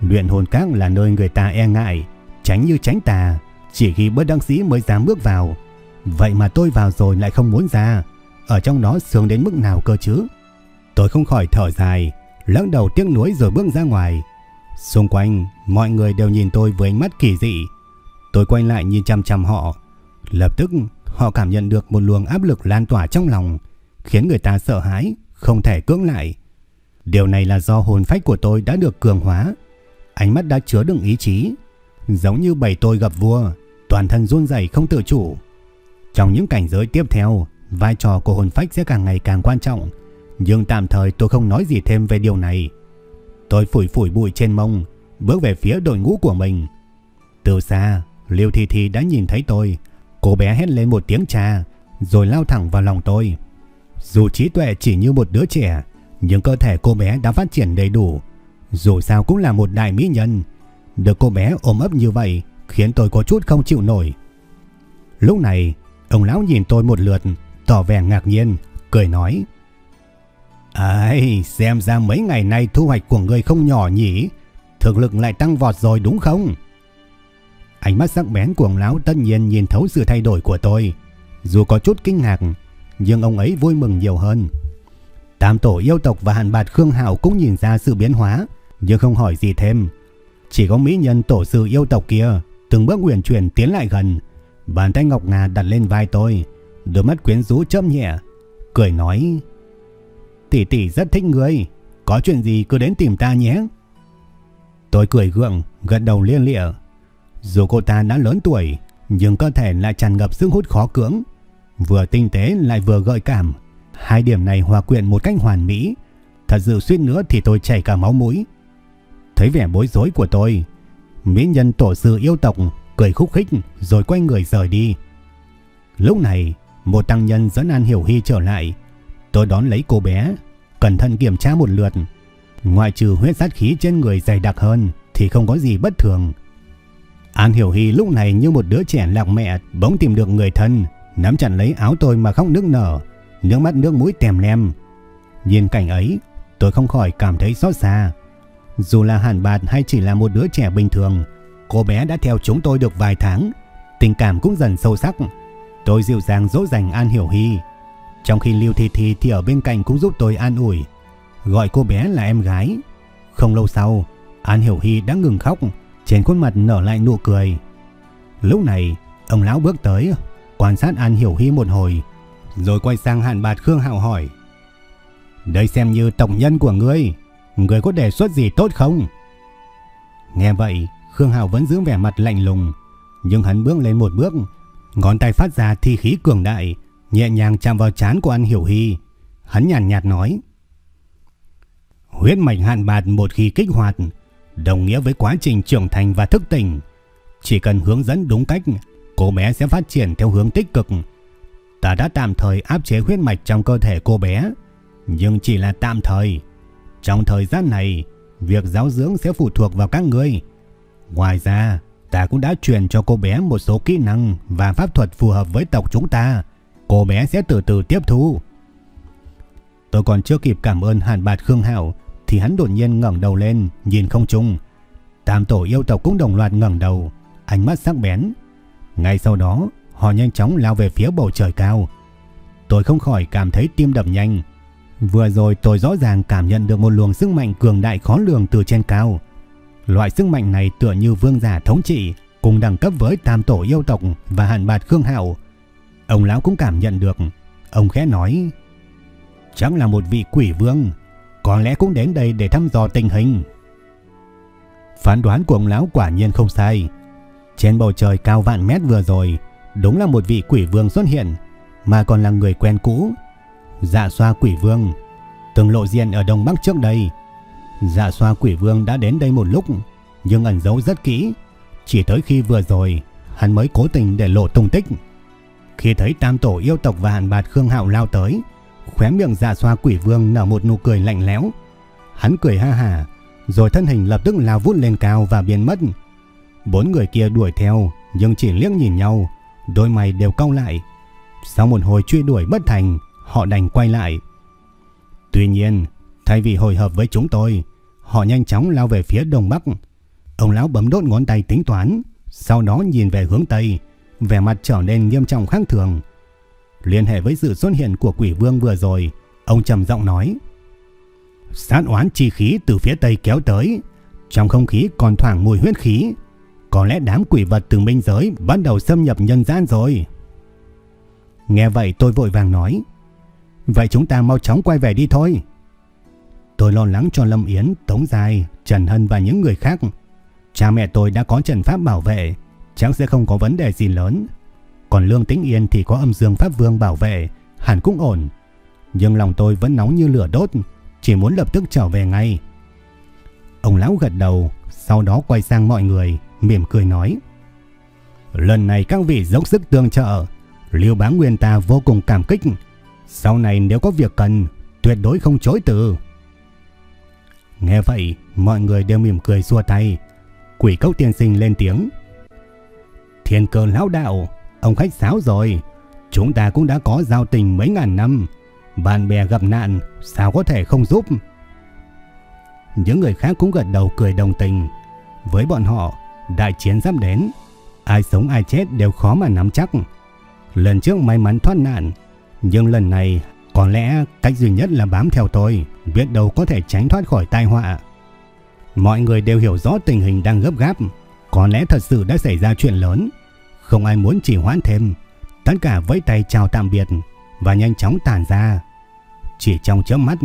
Luyện hồn các là nơi người ta e ngại, tránh như tránh tà, chỉ khi bất đăng sĩ mới dám bước vào. Vậy mà tôi vào rồi lại không muốn ra, ở trong đó sướng đến mức nào cơ chứ? Tôi không khỏi thở dài, lắc đầu tiếc nuối rồi bước ra ngoài. Xung quanh, mọi người đều nhìn tôi với ánh mắt kỳ dị. Tôi quay lại nhìn chăm chăm họ. Lập tức, họ cảm nhận được một luồng áp lực lan tỏa trong lòng, khiến người ta sợ hãi, không thể cưỡng lại. Điều này là do hồn phách của tôi đã được cường hóa. Ánh mắt đã chứa đựng ý chí, giống như bầy tôi gặp vua, toàn thân run rẩy không tự chủ. Trong những cảnh giới tiếp theo, vai trò của hồn phách sẽ càng ngày càng quan trọng, nhưng tạm thời tôi không nói gì thêm về điều này. Tôi phủi phủi bụi trên mông, bước về phía đội ngũ của mình. Từ xa, Liêu Thi Thi đã nhìn thấy tôi, cô bé hét lên một tiếng cha, rồi lao thẳng vào lòng tôi. Dù trí tuệ chỉ như một đứa trẻ, nhưng cơ thể cô bé đã phát triển đầy đủ. Dù sao cũng là một đại mỹ nhân. Được cô bé ôm ấp như vậy khiến tôi có chút không chịu nổi. Lúc này, ông lão nhìn tôi một lượt, tỏ vẻ ngạc nhiên, cười nói. Ai, xem ra mấy ngày nay thu hoạch của người không nhỏ nhỉ, thực lực lại tăng vọt rồi đúng không? Ánh mắt sắc bén của ông lão tất nhiên nhìn thấu sự thay đổi của tôi. Dù có chút kinh ngạc, nhưng ông ấy vui mừng nhiều hơn. Tam tổ yêu tộc và hàn bạt Khương Hạo cũng nhìn ra sự biến hóa, nhưng không hỏi gì thêm. Chỉ có mỹ nhân tổ sư yêu tộc kia từng bước huyền chuyển tiến lại gần, bàn tay ngọc ngà đặt lên vai tôi, đôi mắt quyến rũ châm nhẹ, cười nói: "Tỷ tỷ rất thích ngươi, có chuyện gì cứ đến tìm ta nhé." Tôi cười gượng, gật đầu liên lịa. Dù cô ta đã lớn tuổi, nhưng cơ thể lại tràn ngập sức hút khó cưỡng, vừa tinh tế lại vừa gợi cảm. Hai điểm này hòa quyện một cách hoàn mỹ, thật sự suýt nữa thì tôi chảy cả máu mũi. Thấy vẻ bối rối của tôi, mỹ nhân tổ sư yêu tộc cười khúc khích rồi quay người rời đi. Lúc này, một tăng nhân dẫn An Hiểu Hy trở lại. Tôi đón lấy cô bé, cẩn thận kiểm tra một lượt. Ngoại trừ huyết sát khí trên người dày đặc hơn thì không có gì bất thường. An Hiểu Hy lúc này như một đứa trẻ lạc mẹ bỗng tìm được người thân, nắm chặt lấy áo tôi mà khóc nức nở, nước mắt nước mũi tèm lem. Nhìn cảnh ấy, tôi không khỏi cảm thấy xót xa. Dù là hàn bạt hay chỉ là một đứa trẻ bình thường, cô bé đã theo chúng tôi được vài tháng, tình cảm cũng dần sâu sắc. Tôi dịu dàng dỗ dành An Hiểu Hy. Trong khi Lưu Thi Thi thì ở bên cạnh cũng giúp tôi an ủi, gọi cô bé là em gái. Không lâu sau, An Hiểu Hy đã ngừng khóc, trên khuôn mặt nở lại nụ cười. Lúc này, ông lão bước tới, quan sát An Hiểu Hy một hồi, rồi quay sang Hàn Bạt Khương Hạo hỏi. Đây xem như tổng nhân của ngươi, ngươi có đề xuất gì tốt không? Nghe vậy, Khương Hạo vẫn giữ vẻ mặt lạnh lùng, nhưng hắn bước lên một bước, ngón tay phát ra thi khí cường đại, nhẹ nhàng chạm vào trán của An Hiểu Hy. Hắn nhàn nhạt, nhạt nói: Huyết mạch hạn bạt một khi kích hoạt, đồng nghĩa với quá trình trưởng thành và thức tỉnh. Chỉ cần hướng dẫn đúng cách, cô bé sẽ phát triển theo hướng tích cực. Ta đã tạm thời áp chế huyết mạch trong cơ thể cô bé, nhưng chỉ là tạm thời. Trong thời gian này, việc giáo dưỡng sẽ phụ thuộc vào các ngươi. Ngoài ra, ta cũng đã truyền cho cô bé một số kỹ năng và pháp thuật phù hợp với tộc chúng ta. Cô bé sẽ từ từ tiếp thu. Tôi còn chưa kịp cảm ơn Hàn Bạt Khương Hảo thì hắn đột nhiên ngẩng đầu lên, nhìn không trung. Tam tổ yêu tộc cũng đồng loạt ngẩng đầu, ánh mắt sắc bén. Ngay sau đó, họ nhanh chóng lao về phía bầu trời cao. Tôi không khỏi cảm thấy tim đập nhanh. Vừa rồi tôi rõ ràng cảm nhận được một luồng sức mạnh cường đại khó lường từ trên cao. Loại sức mạnh này tựa như vương giả thống trị, cùng đẳng cấp với tam tổ yêu tộc và hàn bạt Khương Hạo. Ông lão cũng cảm nhận được. Ông khẽ nói, chắc là một vị quỷ vương, có lẽ cũng đến đây để thăm dò tình hình. Phán đoán của ông lão quả nhiên không sai. Trên bầu trời cao vạn mét vừa rồi, đúng là một vị quỷ vương xuất hiện, mà còn là người quen cũ. Dạ xoa quỷ vương, từng lộ diện ở Đông Bắc trước đây. Dạ xoa quỷ vương đã đến đây một lúc, nhưng ẩn giấu rất kỹ. Chỉ tới khi vừa rồi, hắn mới cố tình để lộ tung tích. Khi thấy tam tổ yêu tộc và hàn bạt Khương Hạo lao tới, Khóe miệng dạ xoa quỷ vương nở một nụ cười lạnh lẽo. Hắn cười ha hà, rồi thân hình lập tức lao vút lên cao và biến mất. Bốn người kia đuổi theo, nhưng chỉ liếc nhìn nhau, đôi mày đều cau lại. Sau một hồi truy đuổi bất thành, họ đành quay lại. Tuy nhiên, thay vì hồi hợp với chúng tôi, họ nhanh chóng lao về phía đông bắc. Ông lão bấm đốt ngón tay tính toán, sau đó nhìn về hướng tây, vẻ mặt trở nên nghiêm trọng khác thường. Liên hệ với sự xuất hiện của quỷ vương vừa rồi, ông trầm giọng nói: "Sát oán chi khí từ phía tây kéo tới, trong không khí còn thoảng mùi huyết khí, có lẽ đám quỷ vật từ minh giới bắt đầu xâm nhập nhân gian rồi." Nghe vậy tôi vội vàng nói: "Vậy chúng ta mau chóng quay về đi thôi." Tôi lo lắng cho Lâm Yến, Tống Dài, Trần Hân và những người khác. Cha mẹ tôi đã có trận pháp bảo vệ, chắc sẽ không có vấn đề gì lớn. Còn Lương Tĩnh Yên thì có âm dương pháp vương bảo vệ, hẳn cũng ổn. Nhưng lòng tôi vẫn nóng như lửa đốt, chỉ muốn lập tức trở về ngay. Ông lão gật đầu, sau đó quay sang mọi người, mỉm cười nói. Lần này các vị dốc sức tương trợ, Liêu Bá Nguyên ta vô cùng cảm kích. Sau này nếu có việc cần, tuyệt đối không chối từ. Nghe vậy, mọi người đều mỉm cười xua tay. Quỷ cốc tiên sinh lên tiếng. Thiên cơ lão đạo, ông khách sáo rồi. Chúng ta cũng đã có giao tình mấy ngàn năm. Bạn bè gặp nạn, sao có thể không giúp? Những người khác cũng gật đầu cười đồng tình. Với bọn họ, đại chiến sắp đến. Ai sống ai chết đều khó mà nắm chắc. Lần trước may mắn thoát nạn, nhưng lần này có lẽ cách duy nhất là bám theo tôi, biết đâu có thể tránh thoát khỏi tai họa. Mọi người đều hiểu rõ tình hình đang gấp gáp, có lẽ thật sự đã xảy ra chuyện lớn, không ai muốn trì hoãn thêm. Tất cả vẫy tay chào tạm biệt và nhanh chóng tản ra. Chỉ trong chớp mắt,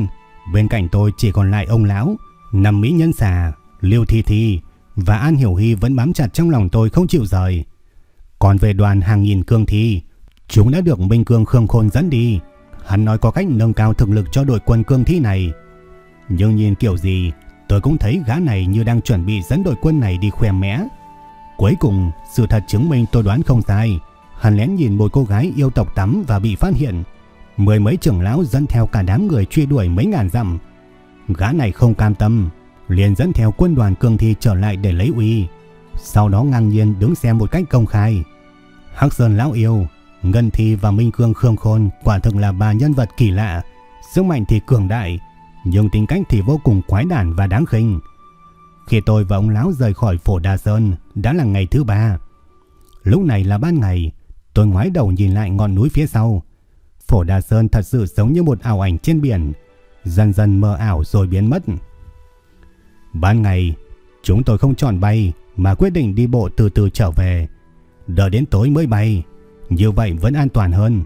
bên cạnh tôi chỉ còn lại ông lão, Năm Mỹ Nhân Xà, Liêu Thi Thi và An Hiểu Hy vẫn bám chặt trong lòng tôi không chịu rời. Còn về đoàn hàng nghìn cương thi, chúng đã được Minh Cương Khương Khôn dẫn đi. Hắn nói có cách nâng cao thực lực cho đội quân cương thi này. Nhưng nhìn kiểu gì, tôi cũng thấy gã này như đang chuẩn bị dẫn đội quân này đi khoe mẽ. Cuối cùng, sự thật chứng minh tôi đoán không sai. Hắn lén nhìn một cô gái yêu tộc tắm và bị phát hiện. Mười mấy trưởng lão dẫn theo cả đám người truy đuổi mấy ngàn dặm. Gã này không cam tâm, liền dẫn theo quân đoàn cương thi trở lại để lấy uy. Sau đó ngang nhiên đứng xem một cách công khai. Hắc Sơn lão yêu Ngân Thi và Minh Cương Khương Khôn quả thực là ba nhân vật kỳ lạ, sức mạnh thì cường đại, nhưng tính cách thì vô cùng quái đản và đáng khinh. Khi tôi và ông lão rời khỏi phổ Đà Sơn đã là ngày thứ ba. Lúc này là ban ngày, tôi ngoái đầu nhìn lại ngọn núi phía sau. Phổ Đà Sơn thật sự giống như một ảo ảnh trên biển, dần dần mờ ảo rồi biến mất. Ban ngày, chúng tôi không chọn bay mà quyết định đi bộ từ từ trở về. Đợi đến tối mới bay. Như vậy vẫn an toàn hơn.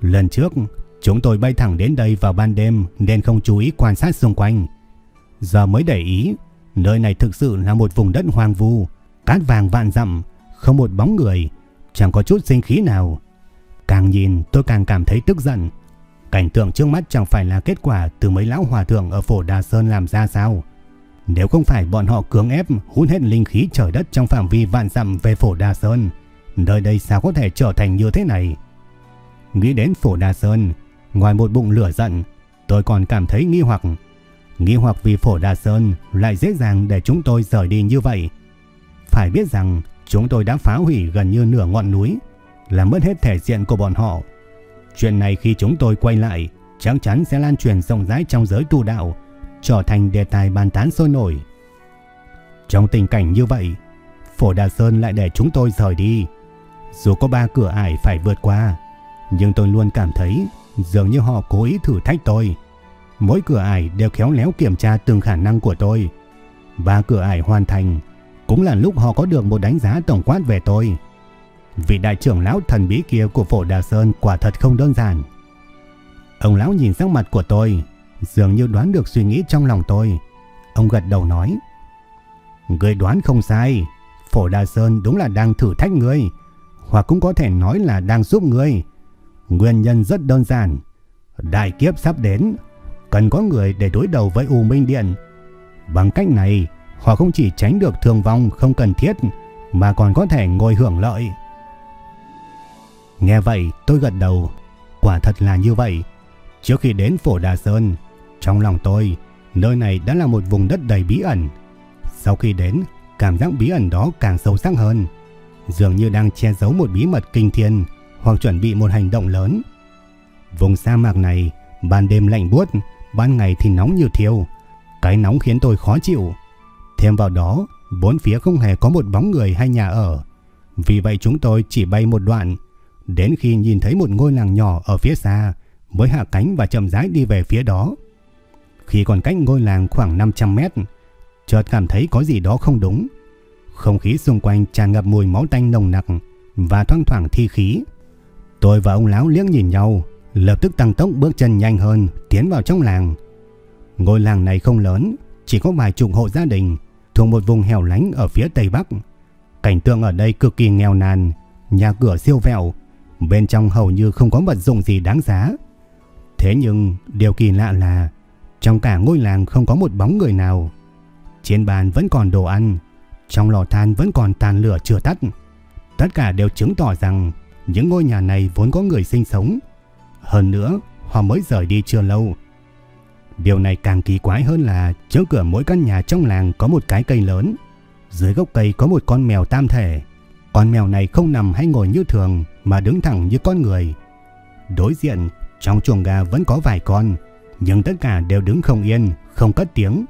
Lần trước, chúng tôi bay thẳng đến đây vào ban đêm nên không chú ý quan sát xung quanh. Giờ mới để ý, nơi này thực sự là một vùng đất hoang vu, cát vàng vạn dặm, không một bóng người, chẳng có chút sinh khí nào. Càng nhìn tôi càng cảm thấy tức giận. Cảnh tượng trước mắt chẳng phải là kết quả từ mấy lão hòa thượng ở phổ Đà Sơn làm ra sao. Nếu không phải bọn họ cưỡng ép hút hết linh khí trời đất trong phạm vi vạn dặm về phổ Đà Sơn, nơi đây sao có thể trở thành như thế này? Nghĩ đến Phổ Đà Sơn, ngoài một bụng lửa giận, tôi còn cảm thấy nghi hoặc. Nghi hoặc vì Phổ Đà Sơn lại dễ dàng để chúng tôi rời đi như vậy. Phải biết rằng chúng tôi đã phá hủy gần như nửa ngọn núi, làm mất hết thể diện của bọn họ. Chuyện này khi chúng tôi quay lại, chắc chắn sẽ lan truyền rộng rãi trong giới tu đạo, trở thành đề tài bàn tán sôi nổi. Trong tình cảnh như vậy, Phổ Đà Sơn lại để chúng tôi rời đi. Dù có ba cửa ải phải vượt qua, nhưng tôi luôn cảm thấy dường như họ cố ý thử thách tôi. Mỗi cửa ải đều khéo léo kiểm tra từng khả năng của tôi. và cửa ải hoàn thành, cũng là lúc họ có được một đánh giá tổng quát về tôi. Vị đại trưởng lão thần bí kia của phổ Đà Sơn quả thật không đơn giản. Ông lão nhìn sắc mặt của tôi, dường như đoán được suy nghĩ trong lòng tôi. Ông gật đầu nói, Người đoán không sai, phổ Đà Sơn đúng là đang thử thách ngươi hoặc cũng có thể nói là đang giúp ngươi. Nguyên nhân rất đơn giản. Đại kiếp sắp đến, cần có người để đối đầu với U Minh Điện. Bằng cách này, họ không chỉ tránh được thương vong không cần thiết, mà còn có thể ngồi hưởng lợi. Nghe vậy, tôi gật đầu. Quả thật là như vậy. Trước khi đến Phổ Đà Sơn, trong lòng tôi, nơi này đã là một vùng đất đầy bí ẩn. Sau khi đến, cảm giác bí ẩn đó càng sâu sắc hơn. Dường như đang che giấu một bí mật kinh thiên hoặc chuẩn bị một hành động lớn. Vùng sa mạc này, ban đêm lạnh buốt, ban ngày thì nóng như thiêu. Cái nóng khiến tôi khó chịu. Thêm vào đó, bốn phía không hề có một bóng người hay nhà ở. Vì vậy chúng tôi chỉ bay một đoạn, đến khi nhìn thấy một ngôi làng nhỏ ở phía xa, mới hạ cánh và chậm rãi đi về phía đó. Khi còn cách ngôi làng khoảng 500 mét, chợt cảm thấy có gì đó không đúng. Không khí xung quanh tràn ngập mùi máu tanh nồng nặc và thoang thoảng thi khí. Tôi và ông lão liếc nhìn nhau, lập tức tăng tốc bước chân nhanh hơn, tiến vào trong làng. Ngôi làng này không lớn, chỉ có vài chục hộ gia đình, thuộc một vùng hẻo lánh ở phía tây bắc. Cảnh tượng ở đây cực kỳ nghèo nàn, nhà cửa siêu vẹo, bên trong hầu như không có vật dụng gì đáng giá. Thế nhưng điều kỳ lạ là trong cả ngôi làng không có một bóng người nào. Trên bàn vẫn còn đồ ăn, trong lò than vẫn còn tàn lửa chưa tắt. Tất cả đều chứng tỏ rằng những ngôi nhà này vốn có người sinh sống. Hơn nữa, họ mới rời đi chưa lâu. Điều này càng kỳ quái hơn là trước cửa mỗi căn nhà trong làng có một cái cây lớn. Dưới gốc cây có một con mèo tam thể. Con mèo này không nằm hay ngồi như thường mà đứng thẳng như con người. Đối diện, trong chuồng gà vẫn có vài con, nhưng tất cả đều đứng không yên, không cất tiếng.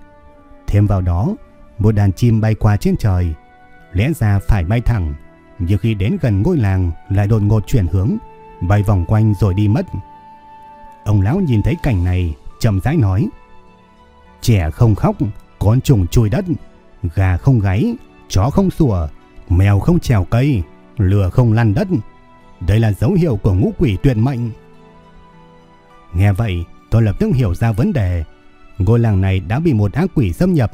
Thêm vào đó, một đàn chim bay qua trên trời, lẽ ra phải bay thẳng, nhưng khi đến gần ngôi làng lại đột ngột chuyển hướng, bay vòng quanh rồi đi mất. Ông lão nhìn thấy cảnh này, chậm rãi nói: "Trẻ không khóc, con trùng chui đất, gà không gáy, chó không sủa, mèo không trèo cây, lửa không lăn đất. Đây là dấu hiệu của ngũ quỷ tuyệt mệnh." Nghe vậy, tôi lập tức hiểu ra vấn đề. Ngôi làng này đã bị một ác quỷ xâm nhập.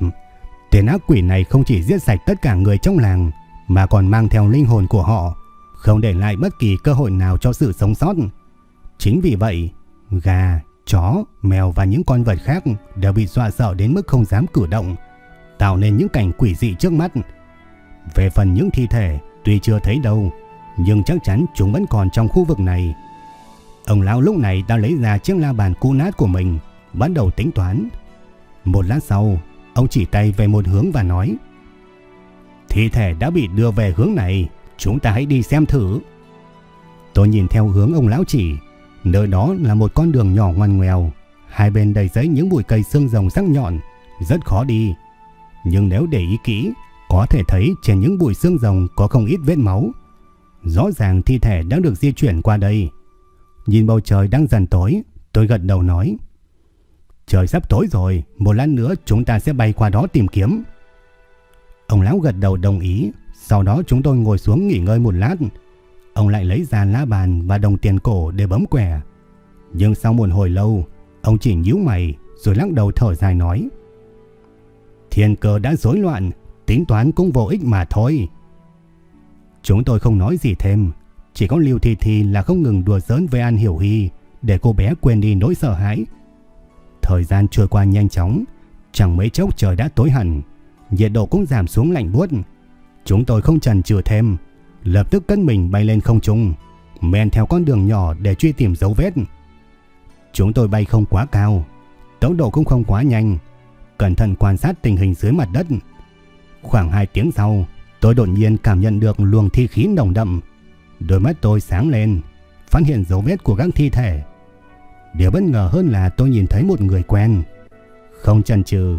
Tên ác quỷ này không chỉ giết sạch tất cả người trong làng, mà còn mang theo linh hồn của họ, không để lại bất kỳ cơ hội nào cho sự sống sót. Chính vì vậy, gà, chó, mèo và những con vật khác đều bị dọa sợ đến mức không dám cử động, tạo nên những cảnh quỷ dị trước mắt. Về phần những thi thể, tuy chưa thấy đâu, nhưng chắc chắn chúng vẫn còn trong khu vực này. Ông lão lúc này đã lấy ra chiếc la bàn cũ nát của mình, bắt đầu tính toán. Một lát sau, ông chỉ tay về một hướng và nói: "Thi thể đã bị đưa về hướng này, chúng ta hãy đi xem thử." Tôi nhìn theo hướng ông lão chỉ, nơi đó là một con đường nhỏ ngoằn ngoèo, hai bên đầy giấy những bụi cây xương rồng sắc nhọn, rất khó đi. Nhưng nếu để ý kỹ, có thể thấy trên những bụi xương rồng có không ít vết máu. Rõ ràng thi thể đã được di chuyển qua đây. Nhìn bầu trời đang dần tối, tôi gật đầu nói. Trời sắp tối rồi, một lát nữa chúng ta sẽ bay qua đó tìm kiếm. Ông lão gật đầu đồng ý, sau đó chúng tôi ngồi xuống nghỉ ngơi một lát. Ông lại lấy ra lá bàn và đồng tiền cổ để bấm quẻ. Nhưng sau một hồi lâu, ông chỉ nhíu mày rồi lắc đầu thở dài nói. Thiên cơ đã rối loạn, tính toán cũng vô ích mà thôi. Chúng tôi không nói gì thêm, chỉ có Lưu Thi Thi là không ngừng đùa giỡn với An Hiểu Hy để cô bé quên đi nỗi sợ hãi. Thời gian trôi qua nhanh chóng, chẳng mấy chốc trời đã tối hẳn, nhiệt độ cũng giảm xuống lạnh buốt. Chúng tôi không chần chừ thêm, lập tức cất mình bay lên không trung, men theo con đường nhỏ để truy tìm dấu vết. Chúng tôi bay không quá cao, tốc độ cũng không quá nhanh, cẩn thận quan sát tình hình dưới mặt đất. Khoảng 2 tiếng sau, tôi đột nhiên cảm nhận được luồng thi khí nồng đậm Đôi mắt tôi sáng lên, phát hiện dấu vết của các thi thể. Điều bất ngờ hơn là tôi nhìn thấy một người quen. Không chần chừ,